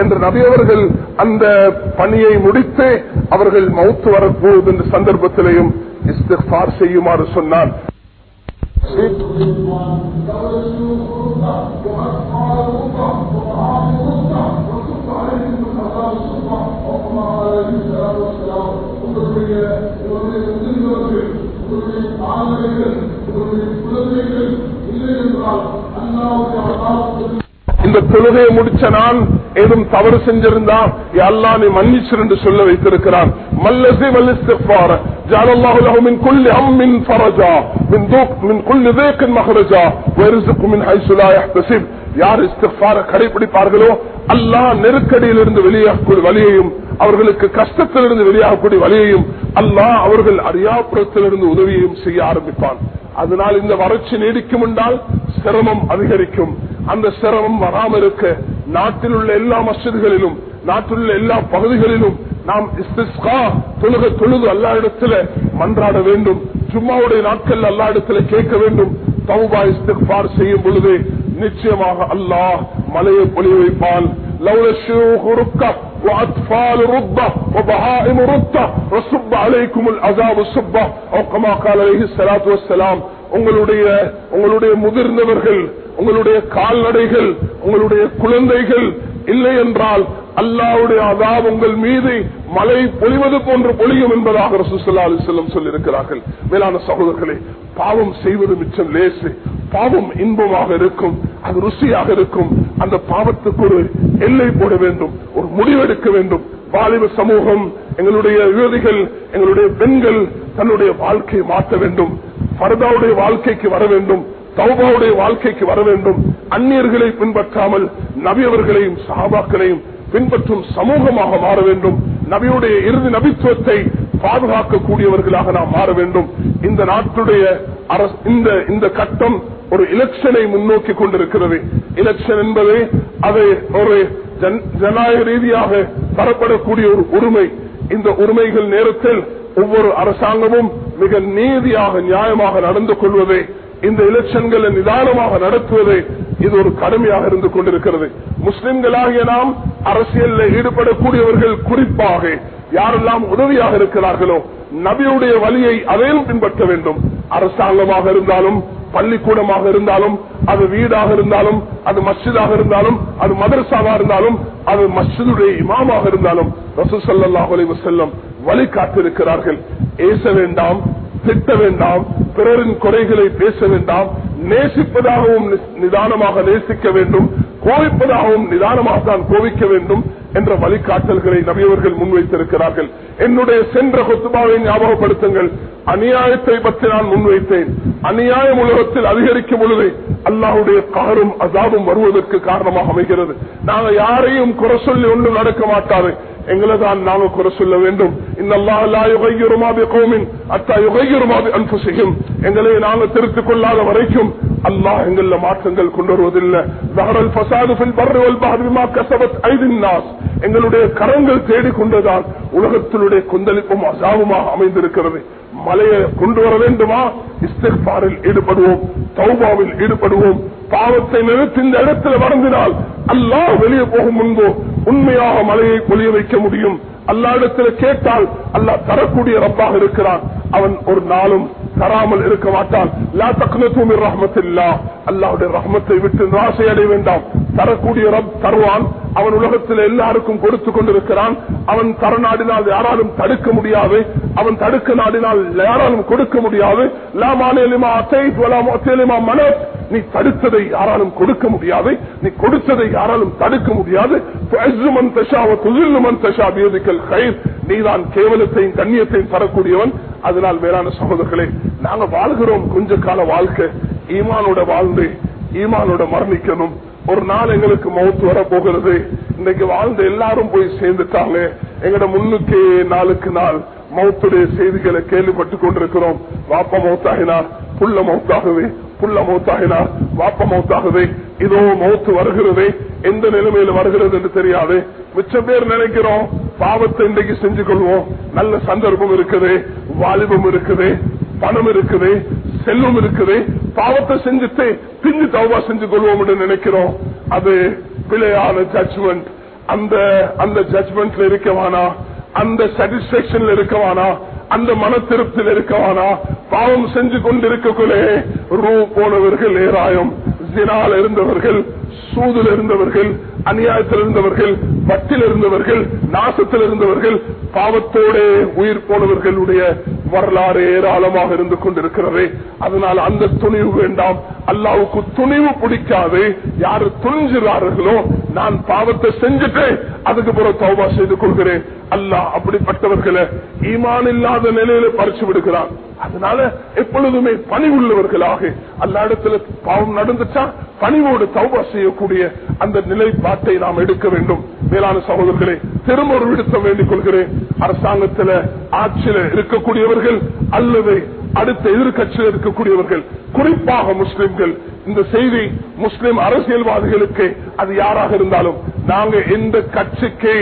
என்ற நபியவர்கள் அந்த பணியை முடித்து அவர்கள் மௌத்து வரப்போகுது என்ற சந்தர்ப்பத்திலையும் இஸ்திஃபார் செய்யுமாறு சொன்னார் இந்த தொழுகையை முடிச்ச நான் ஏதும் தவறு செஞ்சிருந்தா அல்லா நீ மன்னிச்சு என்று சொல்ல வைத்திருக்கிறான் மல்லசி மல்லிஸ்திஃபார் جعل الله له من كل هم فرجا من ضوق من كل ضيق مخرجا ويرزق من حيث لا يحتسب யார் இஸ்திஃபார கடைபிடிப்பார்களோ அல்லாஹ் நெருக்கடியிலிருந்து வெளியாகக்கூடிய வழியையும் அவர்களுக்கு கஷ்டத்திலிருந்து வெளியாகக்கூடிய வழியையும் அல்லாஹ் அவர்கள் அறியாப்புறத்திலிருந்து உதவியையும் செய்ய ஆரம்பிப்பான் அதனால் இந்த வறட்சி நீடிக்கும் என்றால் சிரமம் அதிகரிக்கும் அந்த சிரமம் வராமல் இருக்க நாட்டில் உள்ள எல்லா மசிதிகளிலும் நாட்டில் உள்ள எல்லா பகுதிகளிலும் நாம் இஸ்திஸ்கா தொழுக தொழுது அல்லா இடத்துல மன்றாட வேண்டும் சும்மாவுடைய நாட்கள் அல்லா இடத்துல கேட்க வேண்டும் தௌபா இஸ்திஃபார் செய்யும் பொழுது நிச்சயமாக அல்லாஹ் மலையை பொழிய வைப்பான் لولا الشيوخ ركة وأطفال رضة وبهائم رضة وصب عليكم العذاب الصبة أو كما قال عليه الصلاة والسلام உங்களுடைய உங்களுடைய முதிர்ந்தவர்கள் உங்களுடைய கால்நடைகள் உங்களுடைய குழந்தைகள் இல்லை என்றால் அல்லாவுடைய அதாப் உங்கள் மீது மழை பொழிவது போன்று பொழியும் என்பதாக ரசூசல்லா அலிசல்லம் சொல்லியிருக்கிறார்கள். மேலான சகோதரர்களே பாவம் செய்வது மிச்சம் லேசு. பாவம் இன்பமாக இருக்கும் அது ருசியாக இருக்கும். அந்த பாவத்துக்கு ஒரு எல்லை போட வேண்டும் ஒரு முடிவெடுக்க வேண்டும். வாலிப சமூகம் எங்களுடைய யுவதிகள் எங்களுடைய பெண்கள் தன்னுடைய வாழ்க்கையை மாற்ற வேண்டும். பரதாவுடைய வாழ்க்கைக்கு வர வேண்டும் தௌபாவுடைய வாழ்க்கைக்கு வர வேண்டும். அந்நியர்களை பின்பற்றாமல் நபியவர்களையும் சகாபாக்களையும் பின்பற்றும் சமூகமாக மாற வேண்டும். நபியுடைய இறுதி நபித்துவத்தை பாதுகாக்கக்கூடியவர்களாக நாம் மாற வேண்டும். இந்த நாட்டுடைய இந்த இந்த கட்டம் ஒரு எலெக்ஷனை முன்னோக்கி கொண்டிருக்கிறது. எலெக்ஷன் என்பது அது ஒரு ஜனநாயக ரீதியாக தரப்படக்கூடிய ஒரு உரிமை. இந்த உரிமைகள் நேரத்தில் ஒவ்வொரு அரசாங்கமும் மிக நீதியாக நியாயமாக நடந்து கொள்வதை இந்த எலெக்ஷன்களை நிதானமாக நடத்துவதை இது ஒரு கடமையாக இருந்து கொண்டிருக்கிறது. முஸ்லிம்களாகிய நாம் அரசியலில் ஈடுபடக்கூடியவர்கள் குறிப்பாக யாரெல்லாம் உதவியாக இருக்கிறார்களோ நபியுடைய வழியை அதையும் பின்பற்ற வேண்டும். அரசாங்கமாக இருந்தாலும் பள்ளிக்கூடமாக இருந்தாலும் அது வீடாக இருந்தாலும் அது மஸ்ஜிதாக இருந்தாலும் அது மதரசாவா இருந்தாலும் அது மஸ்ஜிதுடைய இமாமாக இருந்தாலும் ரசூசல்லாஹ் செல்லும் வழி காத்திருக்கிறார்கள். ஏச வேண்டாம் திட்ட வேண்டாம் பிறரின் குறைகளை பேச வேண்டாம் நேசிப்பதாகவும் நிதானமாக நேசிக்க வேண்டும் கோவிப்பதாகவும் நிதானமாக தான் கோவிக்க வேண்டும் என்ற வழிகாட்டல்களை நபியவர்கள் முன்வைத்திருக்கிறார்கள். என்னுடைய சென்ற கொத்துபாவை ஞாபகப்படுத்துங்கள். அநியாயத்தை பற்றி நான் முன்வைத்தேன். அநியாயம் உலகத்தில் அதிகரிக்கும் பொழுது அல்லாஹுடைய காரும் அசாபும் வருவதற்கு காரணமாக அமைகிறது. நாங்க யாரையும் குறை சொல்லி ஒன்றும் நடக்க மாட்டாரு எங்களை தான் நாங்க குறை சொல்ல வேண்டும் எங்களை நாங்க திருத்திக் கொள்ளாத வரைக்கும் அல்லாஹ் எங்கள்ல மாற்றங்கள் கொண்டு வருவதில்லை. எங்களுடைய கரங்கள் தேடிக்கொண்டதால் உலகத்தினுடைய கொந்தளிப்பும் அசாவுமாக அமைந்திருக்கிறது. மலையை கொண்டு வர வேண்டுமா? இஸ்திஃபாரில் ஈடுபடுவோம். தௌபாவில் ஈடுபடுவோம். பாவத்தை நிறுத்தி இந்த இடத்துல வறந்தினால் அல்லாஹ் வெளியே போகும் முன்போ உண்மையாக மலையை பொழிய வைக்க முடியும். அல்லா இடத்துல கேட்டால் அல்லாஹ் தரக்கூடிய ரப்பாக இருக்கிறான். அவன் ஒரு நாளும் தராமல் இருக்க மாட்டான். லா தக்னத்தும் ரஹமத்தில்லா. அல்லாவுடைய ரஹமத்தை விட்டு ராசை அடைய வேண்டாம். தரக்கூடிய ரப் தருவான். அவன் உலகத்தில் எல்லாருக்கும் கொடுத்து கொண்டிருக்கிறான். அவன் தர நாடினால் யாராலும் தடுக்க முடியாது. அவன் தடுக்க நாடினால் யாராலும் கொடுக்க முடியாது. லாமாலிமா மன நீ தடுத்ததை யாராலும் கொடுக்க முடியாது. நீ கொடுத்ததை யாராலும் தடுக்க முடியாது. நீதான் கேவலத்தையும் கண்ணியத்தையும் தரக்கூடியவன். அதனால் வேளாண் சகோதரர்களே நாங்க வாழ்கிறோம் கொஞ்ச கால வாழ்க்கை. ஈமானோட வாழ்ந்து ஈமானோட மரணிக்கணும். ஒரு நாள் எங்களுக்கு மௌத்து வர போகிறது இன்னைக்கு வாழ்ந்த எல்லாரும் போய் சேர்ந்துட்டாங்க. எங்கட முன்னுக்கே நாளுக்கு நாள் மௌத்துடைய செய்திகளை கேள்விப்பட்டு கொண்டிருக்கிறோம். வாப்ப மௌத்தாகினார் புள்ள மௌத்தாகவே புள்ள மௌத்தாகினார் வாப்ப மௌத்தாகவே இதோ மௌத்து வருகிறது. எந்த நிலைமையில வருகிறது என்று தெரியாது. மிச்சம் பேர் நினைக்கிறோம் பாவத்தை இன்றைக்கு செஞ்சு கொள்வோம். நல்ல சந்தர்ப்பம் இருக்குது வாலிபம் இருக்குது. பணம் இருக்குது செல்வம் இருக்குது பாவத்தை செஞ்சுட்டு பிஞ்சு தவா செஞ்சு கொள்வோம் நினைக்கிறோம். அது பிழையான ஜட்மெண்ட் அந்த அந்த ஜட்மெண்ட்ல இருக்கவானா அந்த சாட்டிஸ்பேக்ஷன்ல இருக்கவானா அந்த மன திருப்தியில் இருக்கவானா பாவம் செஞ்சு கொண்டிருக்கக்குள்ளே ரூ போனவர்கள் ஏராயம் ஜினால் இருந்தவர்கள் சூதில் இருந்தவர்கள் அநியாயத்தில் இருந்தவர்கள் வட்டில் இருந்தவர்கள் நாசத்தில் இருந்தவர்கள் பாவத்தோட உயிர் போனவர்களுடைய வரலாறு ஏராளமாக இருந்து கொண்டிருக்கிறது. அதனால் அந்த துணிவு வேண்டாம். அல்லாவுக்கு துணிவு பிடிக்காது. யாரு துணிஞ்சுறார்களோ நான் பாவத்தை செஞ்சுட்டு அதுக்கு பிறகு தௌபா செய்து கொள்கிறேன். அல்லாஹ் அப்படிப்பட்டவர்களை ஈமான் இல்லாத நிலையில பறிச்சு விடுகிறான். அதனால எப்பொழுதுமே பணி உள்ளவர்களாக அல்ல இடத்துல பாவம் நடந்துச்சா? பணிவோடு தௌபா செய்யக்கூடிய அந்த நிலைப்பாட்டை நாம் எடுக்க வேண்டும். மேலான சகோதரர்களே திரும்ப ஒரு விடுத்தம் வேண்டிக் கொள்கிறேன். அரசாங்கத்தில் ஆட்சியில் இருக்கக்கூடியவர்கள் அல்லது அடுத்த எதிர்கட்சியில் இருக்கக்கூடியவர்கள் குறிப்பாக முஸ்லிம்கள் இந்த செய்தி முஸ்லிம் அரசியல்வாதிகளுக்கு அது யாராக இருந்தாலும் நாங்க எந்த கட்சிக்கு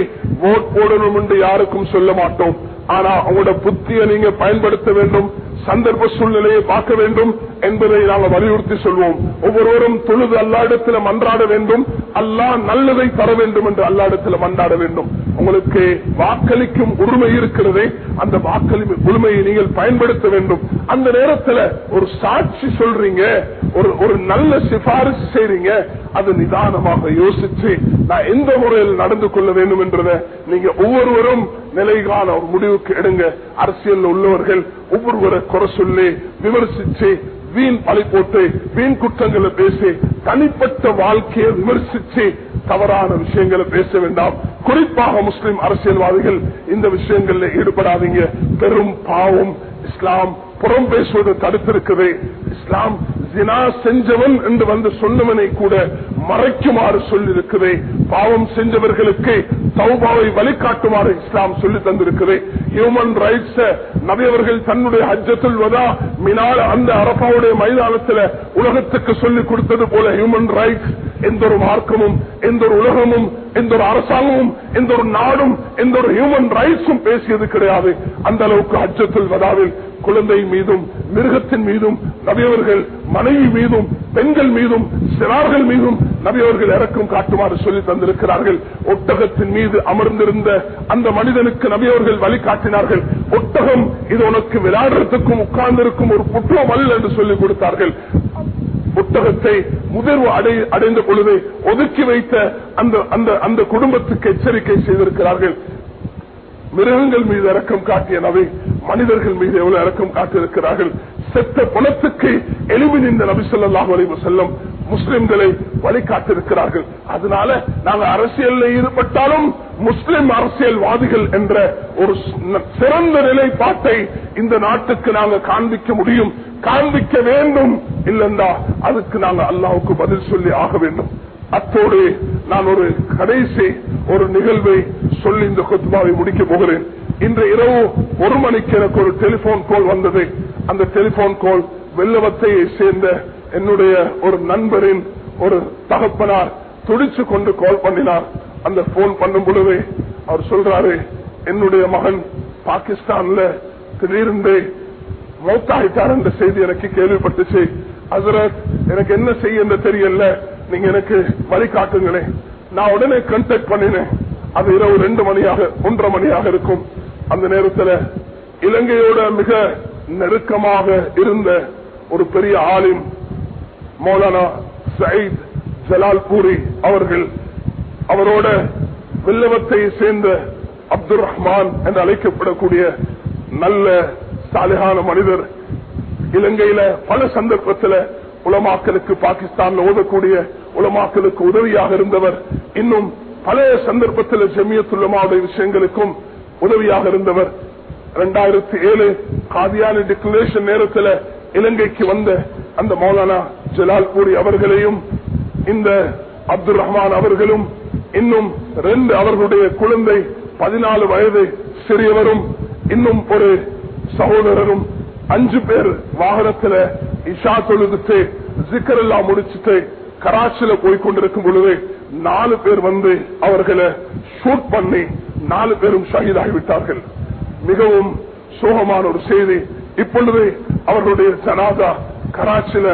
ஓட் போடணும் என்று யாருக்கும் சொல்ல மாட்டோம். ஆனா அவங்களோட புத்தியை நீங்க பயன்படுத்த வேண்டும். சந்தர்ப்ப சூழ்நிலையை பார்க்க வேண்டும் என்பதை நாங்கள் வலியுறுத்தி சொல்வோம். ஒவ்வொருவரும் தொழுது அல்லாடத்தில் மன்றாட வேண்டும். அல்லா நல்லதை தர வேண்டும் என்று அல்லாடத்தில் மன்றாட வேண்டும். உங்களுக்கு வாக்களிக்கும் உரிமை இருக்கிறதே அந்த வாக்களி உரிமையை நீங்கள் பயன்படுத்த வேண்டும். அந்த நேரத்தில் ஒரு சாட்சி சொல்றீங்க ஒரு ஒரு நல்ல சிபாரிசு செய்றீங்க அது நிதானமாக யோசிச்சு நான் எந்த முறையில் நடந்து கொள்ள வேண்டும் என்றதை நீங்க ஒவ்வொருவரும் நிலைகால ஒரு முடிவுக்கு எடுங்க. அரசியல் உள்ளவர்கள் ஒவ்வொருவரை குறை சொல்லி விமர்சிச்சு வீண் பழி போட்டு வீண் குற்றங்களை பேசி தனிப்பட்ட வாழ்க்கையை விமர்சிச்சு தவறான விஷயங்களை பேச வேண்டாம். குறிப்பாக முஸ்லிம் அரசியல்வாதிகள் இந்த விஷயங்கள்ல ஈடுபடாதீங்க. பெரும் பாவம் இஸ்லாம் புறம் பேசுவது தடுத்திருக்குது இஸ்லாம் ஜினா செஞ்சவன் என்று வந்து சொன்னவனை கூட மறைக்குமாறு சொல்லிருக்குது பாவம் செஞ்சவர்களுக்கு சௌபாவை வழிகாட்டுமாறு இஸ்லாம் சொல்லி தந்திருக்குது ஹியூமன் ரைட்ஸ் நபியவர்கள் தன்னுடைய அஜத்துல் வதா மினால் அந்த அரபாவுடைய மைதானத்தில் உலகத்துக்கு சொல்லிக் கொடுத்தது போல ஹியூமன் ரைட்ஸ் எந்த ஒரு மார்க்கமும் எந்த ஒரு உலகமும் எந்த ஒரு அரசாங்கமும் எந்த ஒரு நாடும் எந்த ஒரு ஹியூமன் ரைட்ஸும் பேசியது கிடையாது. அந்த அளவுக்கு அஜத்துல் வதாவில் குழந்தை மீதும் மிருகத்தின் மீதும் நபியவர்கள் மனைவி மீதும் பெண்கள் மீதும் சிறார்கள் மீதும் நபியவர்கள் இறக்கம் காட்டுமாறு சொல்லி தந்திருக்கிறார்கள். ஒட்டகத்தின் மீது அமர்ந்திருந்த அந்த மனிதனுக்கு நபியவர்கள் வழிகாட்டினார்கள் ஒட்டகம் இது உனக்கு விளையாடுறதுக்கும் உட்கார்ந்திருக்கும் ஒரு புற்றுவம் அல்ல என்று சொல்லிக் கொடுத்தார்கள். புத்தகத்தை முதிர்வு அடைந்த பொழுது ஒதுக்கி வைத்த அந்த அந்த குடும்பத்துக்கு எச்சரிக்கை செய்திருக்கிறார்கள். மிருகங்கள் மீது இறக்கம் காட்டிய நபி மனிதர்கள் மீது எவ்வளவு இறக்கம் காட்டியிருக்கிறார்கள்? செத்த பணத்துக்கு எளிமை நின்ற நபி சொல்லாஹ் வரைவு செல்லும் முஸ்லிம்களை வழிகாட்டிருக்கிறார்கள் அதனால நாங்கள் அரசியலில் ஈடுபட்டாலும் முஸ்லிம் அரசியல்வாதிகள் என்ற ஒரு சிறந்த நிலைப்பாட்டை இந்த நாட்டுக்கு நாங்கள் காண்பிக்க முடியும். காண்பிக்க வேண்டும் இல்லைண்டா அதுக்கு நாங்கள் அல்லாவுக்கு பதில் சொல்லி ஆக வேண்டும். அத்தோடு நான் ஒரு கடைசி ஒரு நிகழ்வை சொல்லி இந்த கொத்பாவை முடிக்க போகிறேன். இன்று இரவு ஒரு மணிக்கு எனக்கு ஒரு டெலிபோன் கால் வந்தது. அந்த டெலிபோன் கால் வெள்ளவத்தையை சேர்ந்த என்னுடைய ஒரு நண்பரின் ஒரு தகப்பனார் துடிச்சு கொண்டு கால் பண்ணினார். அந்த போன் பண்ணும் பொழுது அவர் சொல்றாரு என்னுடைய மகன் பாகிஸ்தான்ல திடீர்ந்து மௌத்தாயிட்டார் என்ற செய்தி எனக்கு கேள்விப்பட்டுச்சு. அசரத் எனக்கு என்ன செய்ய தெரியல. நீங்க எனக்கு வழிகாட்டுங்களேன் நான் உடனே கண்டக்ட் பண்ணினேன். அது இரவு ரெண்டு மணியாக ஒன்றரை மணியாக இருக்கும். அந்த நேரத்தில் இலங்கையோட மிக நெருக்கமாக இருந்த ஒரு பெரிய ஆலிம் மௌலானா சயித் ஜலால்பூரி அவர்கள் அவரோட வில்லவத்தை சேர்ந்த அப்துல் ரஹ்மான் என்று அழைக்கப்படக்கூடிய நல்ல சாலிகான மனிதர். இலங்கையில பல சந்தர்ப்பத்தில் உலமாக்களுக்கு பாகிஸ்தான்ல ஓதக்கூடிய உலமாக்களுக்கு உதவியாக இருந்தவர் இன்னும் பழைய சந்தர்ப்பத்தில் ஜெமியத்துள்ளமாவுடைய விஷயங்களுக்கும் உதவியாக இருந்தவர். இரண்டாயிரத்தி ஏழு காதியான டிக்ளரேஷன் நேரத்தில் இலங்கைக்கு வந்த அந்த மௌலானா ஜலால்பூரி அவர்களையும் இந்த அப்துல் ரஹ்மான் அவர்களும் இன்னும் ரெண்டு அவர்களுடைய குழந்தை பதினாலு வயது சிறியவரும் இன்னும் ஒரு சகோதரரும் அஞ்சு பேர் வாகனத்துல இஷா தொழுதுட்டு ஜிக்கர் எல்லாம் முடிச்சுட்டு கராச்சியில போய் கொண்டிருக்கும் பொழுது நாலு பேர் வந்து அவர்களை ஷூட் பண்ணி நாலு பேரும் ஷஹீதாகிவிட்டார்கள். மிகவும் சோகமான ஒரு செய்தி. இப்பொழுது அவர்களுடைய ஜனாதா கராச்சியில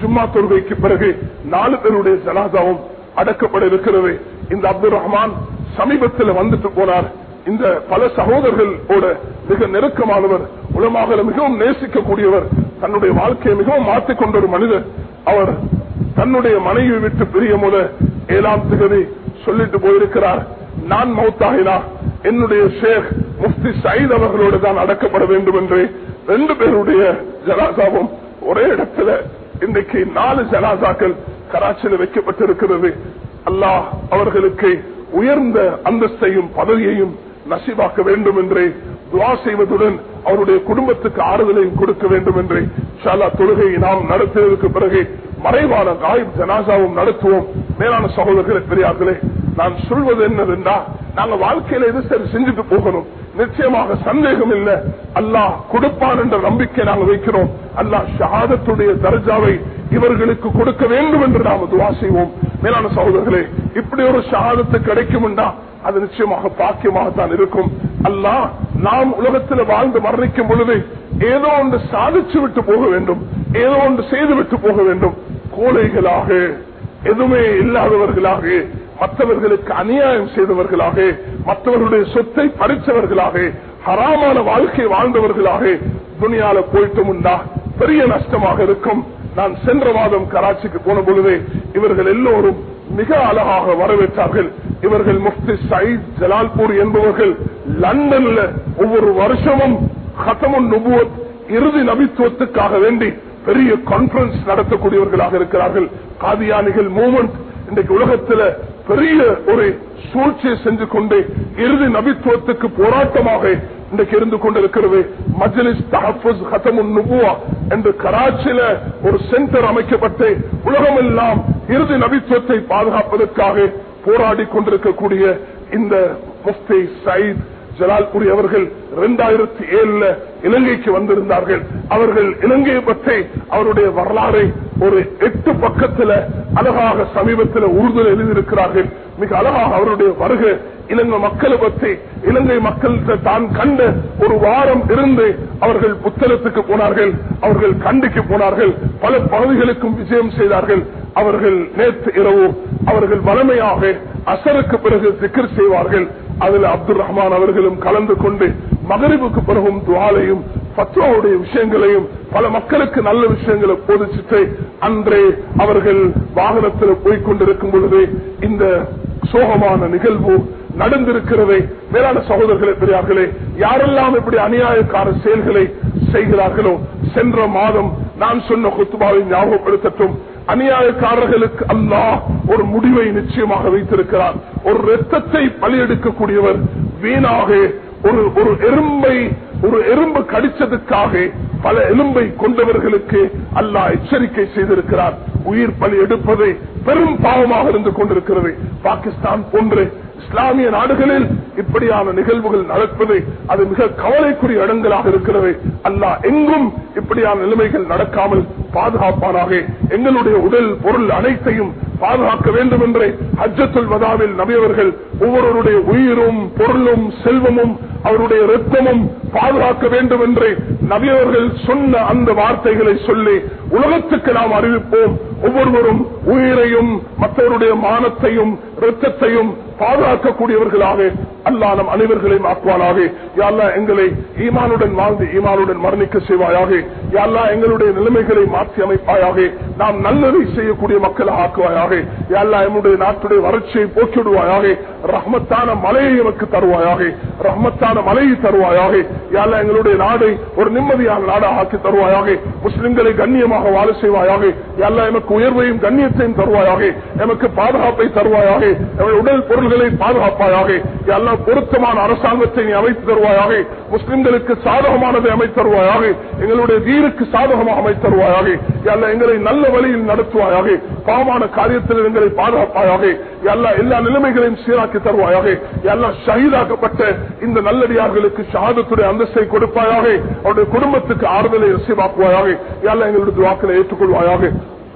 ஜும்மா தொழுகைக்கு பிறகு நாலு பேருடைய ஜனாதாவும் அடக்கப்பட இருக்கிறது. இந்த அப்துல் ரஹ்மான் சமீபத்தில் வந்துட்டு போனார். இந்த பல சகோதரர்களோட மிக நெருக்கமானவர் உலமாக மிகவும் நேசிக்கக்கூடியவர் தன்னுடைய வாழ்க்கையை மிகவும் மாற்றிக்கொண்ட ஒரு மனிதர். அவர் தன்னுடைய மனைவி விட்டு பிரிய முத ஏழாம் திகதி சொல்லிட்டு போயிருக்கிறார். நான் மௌத்தாகினா என்னுடைய ஷேக் முஃப்தி சயித் அவர்களோடு தான் அடக்கப்பட வேண்டும் என்று ரெண்டு பேருடைய ஜனாசாவும் ஒரே இடத்துல இன்றைக்கு நாலு ஜனாசாக்கள் கராச்சியில் வைக்கப்பட்டிருக்கிறது. அல்லாஹ் அவர்களுக்கு உயர்ந்த அந்தஸ்தையும் பதவியையும் நசிவாக்க வேண்டும் என்று துவா செய்வதுடன் அவருடைய குடும்பத்துக்கு ஆறுதலையும் கொடுக்க வேண்டும் என்று ஷாலா தொழுகையை நாம் நடத்தியதற்கு பிறகு மறைவான காயிப் ஜனாசாவும் நடத்துவோம். மேலான சகோதரர்களே பெரியார்களே நான் சொல்வது என்னவென்றா நாங்க வாழ்க்கையில எது சரி செஞ்சுட்டு போகணும்? நிச்சயமாக சந்தேகம் இல்ல. அல்லாஹ் கொடுப்பான் என்ற நம்பிக்கை நாங்கள் வைக்கிறோம். அல்லாஹ் ஷஹாதத்துடைய தர்ஜாவை இவர்களுக்கு கொடுக்க வேண்டும் என்று நாம் துவா செய்வோம். மேலான சகோதரர்களே இப்படி ஒரு ஷஹாதத்து கிடைக்கும் அது நிச்சயமாக பாக்கியமாகத்தான் இருக்கும். அல்லாஹ் நாம் உலகத்தில் வாழ்ந்து மரணிக்கும் பொழுது ஏதோ ஒன்று சாதிச்சு விட்டு போக வேண்டும். ஏதோ ஒன்று செய்து விட்டு போக வேண்டும். கோழைகளாக எதுவுமே இல்லாதவர்களாக மற்றவர்களுக்கு அநியாயம் செய்தவர்களாக மற்றவர்களுடைய சொத்தை பறித்தவர்களாக ஹராமான வாழ்க்கை வாழ்ந்தவர்களாக துணியால போயிட்டோம்டா பெரிய நஷ்டமாக இருக்கும். நான் சென்ற மாதம் கராச்சிக்கு போன பொழுது இவர்கள் எல்லோரும் மிக அழகாக வரவேற்றார்கள். இவர்கள் முஃப்தி சயீத் ஜலால்பூர் என்பவர்கள் லண்டன்ல ஒவ்வொரு வருஷமும் ஹத்தமுன் நுபுவத் இறுதி நபித்துவத்துக்காக வேண்டி பெரிய கான்பரன்ஸ் நடத்தக்கூடியவர்களாக இருக்கிறார்கள். காதியானிகள் மூமெண்ட் இன்றைக்கு உலகத்துல பெரிய ஒரு சூழ்ச்சியை செஞ்சு கொண்டு இறுதி நபித்துவத்துக்கு போராட்டமாக இன்றைக்கு இருந்து கொண்டிருக்கிறது. மஜ்லிஸ் தஹபுஸ் ஹத்தமுன் நுபுவா என்று கராச்சியில ஒரு சென்டர் அமைக்கப்பட்டு உலகமெல்லாம் இறுதி நபித்துவத்தை பாதுகாப்பதற்காக போராடி கொண்டிருக்கக்கூடிய இந்த முஃப்தி சயித் ஜலால்புரி அவர்கள் இரண்டாயிரத்தி ஏழுல இலங்கைக்கு வந்திருந்தார்கள். அவர்கள் இலங்கையை பற்றி அவருடைய வரலாறை ஒரு எட்டு பக்கத்தில் அழகாக சமீபத்தில் உறுதல் எழுதியிருக்கிறார்கள். மிக அழகாக அவருடைய வருகை இலங்கை மக்களை பற்றி இலங்கை மக்கள் தான் கண்ட ஒரு வாரம் இருந்து அவர்கள் புத்தகத்துக்கு போனார்கள். அவர்கள் கண்டிக்கு போனார்கள். பல பகுதிகளுக்கும் விஜயம் செய்தார்கள். அவர்கள் நேற்று இரவு அவர்கள் வளமையாக அசருக்கு பிறகு சிக்கர் செய்வார்கள். அதில் அப்துல் ரஹ்மான் அவர்களும் கலந்து கொண்டு மகரிவுக்கு பிறகும் துவாலையும் பத்வாவுடைய விஷயங்களையும் பல மக்களுக்கு நல்ல விஷயங்களை போதிச்சுட்டு அன்றே அவர்கள் வாகனத்தில் போய்கொண்டிருக்கும் பொழுது இந்த சோகமான நிகழ்வு நடந்திருக்கிறதை மேலான சகோதரர்களே பெரியார்களே யாரெல்லாம் இப்படி அநியாயக்கார செயல்களை செய்கிறார்களோ சென்ற மாதம் நான் சொன்ன குத்துபாவை ஞாபகப்படுத்தட்டும். அநியாயக்காரர்களுக்கு அல்லாஹ் ஒரு முடிவை நிச்சயமாக வைத்திருக்கிறார். ஒரு ரத்தத்தை பலியெடுக்கக்கூடியவர் வீணாக ஒரு ஒரு எறும்பை ஒரு எறும்பு கடிச்சதுக்காக பல எலும்பை கொண்டவர்களுக்கு அல்லாஹ் எச்சரிக்கை செய்திருக்கிறார். உயிர் பலி எடுப்பதை பெரும் பாவமாக இருந்து கொண்டிருக்கிறது. பாகிஸ்தான் போன்று இஸ்லாமிய நாடுகளில் இப்படியான நிகழ்வுகள் நடப்பது அது மிக கவலைக்குரிய இடங்களாக இருக்கிறது. அல்ல எங்கும் இப்படியான நிலைமைகள் நடக்காமல் பாதுகாப்பானாக எங்களுடைய உடல் பொருள் அனைத்தையும் பாதுகாக்க வேண்டும் என்று அஜத்துல் வதாவில் நபியவர்கள் ஒவ்வொருவருடைய உயிரும் பொருளும் செல்வமும் அவருடைய ரத்தமும் பாதுகாக்க வேண்டும் என்று நபியவர்கள் சொன்ன அந்த வார்த்தைகளை சொல்லி உலகத்துக்கு நாம் அறிவிப்போம். ஒவ்வொருவரும் உயிரையும் மற்றவருடைய மானத்தையும் ரத்தத்தையும் பாதுகாக்கக்கூடியவர்களாக அல்லா நம் அனைவர்களையும் ஆக்குவானாக. யாழ்லா எங்களை ஈமானுடன் வாழ்ந்து ஈமானுடன் மரணிக்க செய்வாயாக. யாழ்லா எங்களுடைய நிலைமைகளை மாற்றி அமைப்பாயாக. நாம் நல்லதை செய்யக்கூடிய மக்களை ஆக்குவாயாக. யாழ்லா எம்முடைய நாட்டுடைய வறட்சியை போக்கிவிடுவாயாக. ரஹ்மத்தான மலையை எமக்கு தருவாயாக. ரஹ்மத்தான மலையை தருவாயாக. யாழ்லா எங்களுடைய நாடை ஒரு நிம்மதியான நாடாக ஆக்கி தருவாயாக. முஸ்லிம்களை கண்ணியமாக வாழ செய்வாயாக. யாழ்லா எமக்கு உயர்வையும் கண்ணியத்தை அனைத்தையும் தருவாயாக எமக்கு பாதுகாப்பை தருவாயாக எமது உடல் பொருள்களை பாதுகாப்பாயாக எல்லாம் பொருத்தமான அரசாங்கத்தை நீ அமைத்து தருவாயாக முஸ்லிம்களுக்கு சாதகமானதை அமைத்து தருவாயாக எங்களுடைய வீருக்கு சாதகமாக அமைத்து தருவாயாக எல்லாம் எங்களை நல்ல வழியில் நடத்துவாயாக பாவமான காரியத்தில் எங்களை பாதுகாப்பாயாக எல்லா எல்லா நிலைமைகளையும் சீராக்கி தருவாயாக எல்லாம் ஷஹீதாக்கப்பட்ட இந்த நல்லடியார்களுக்கு ஷஹாதத்துடைய அந்தஸ்தை கொடுப்பாயாக அவருடைய குடும்பத்துக்கு ஆறுதலை ரசிவாக்குவாயாக எல்லாம் எங்களுடைய வாக்களை ஏற்றுக்கொள்வாயாக.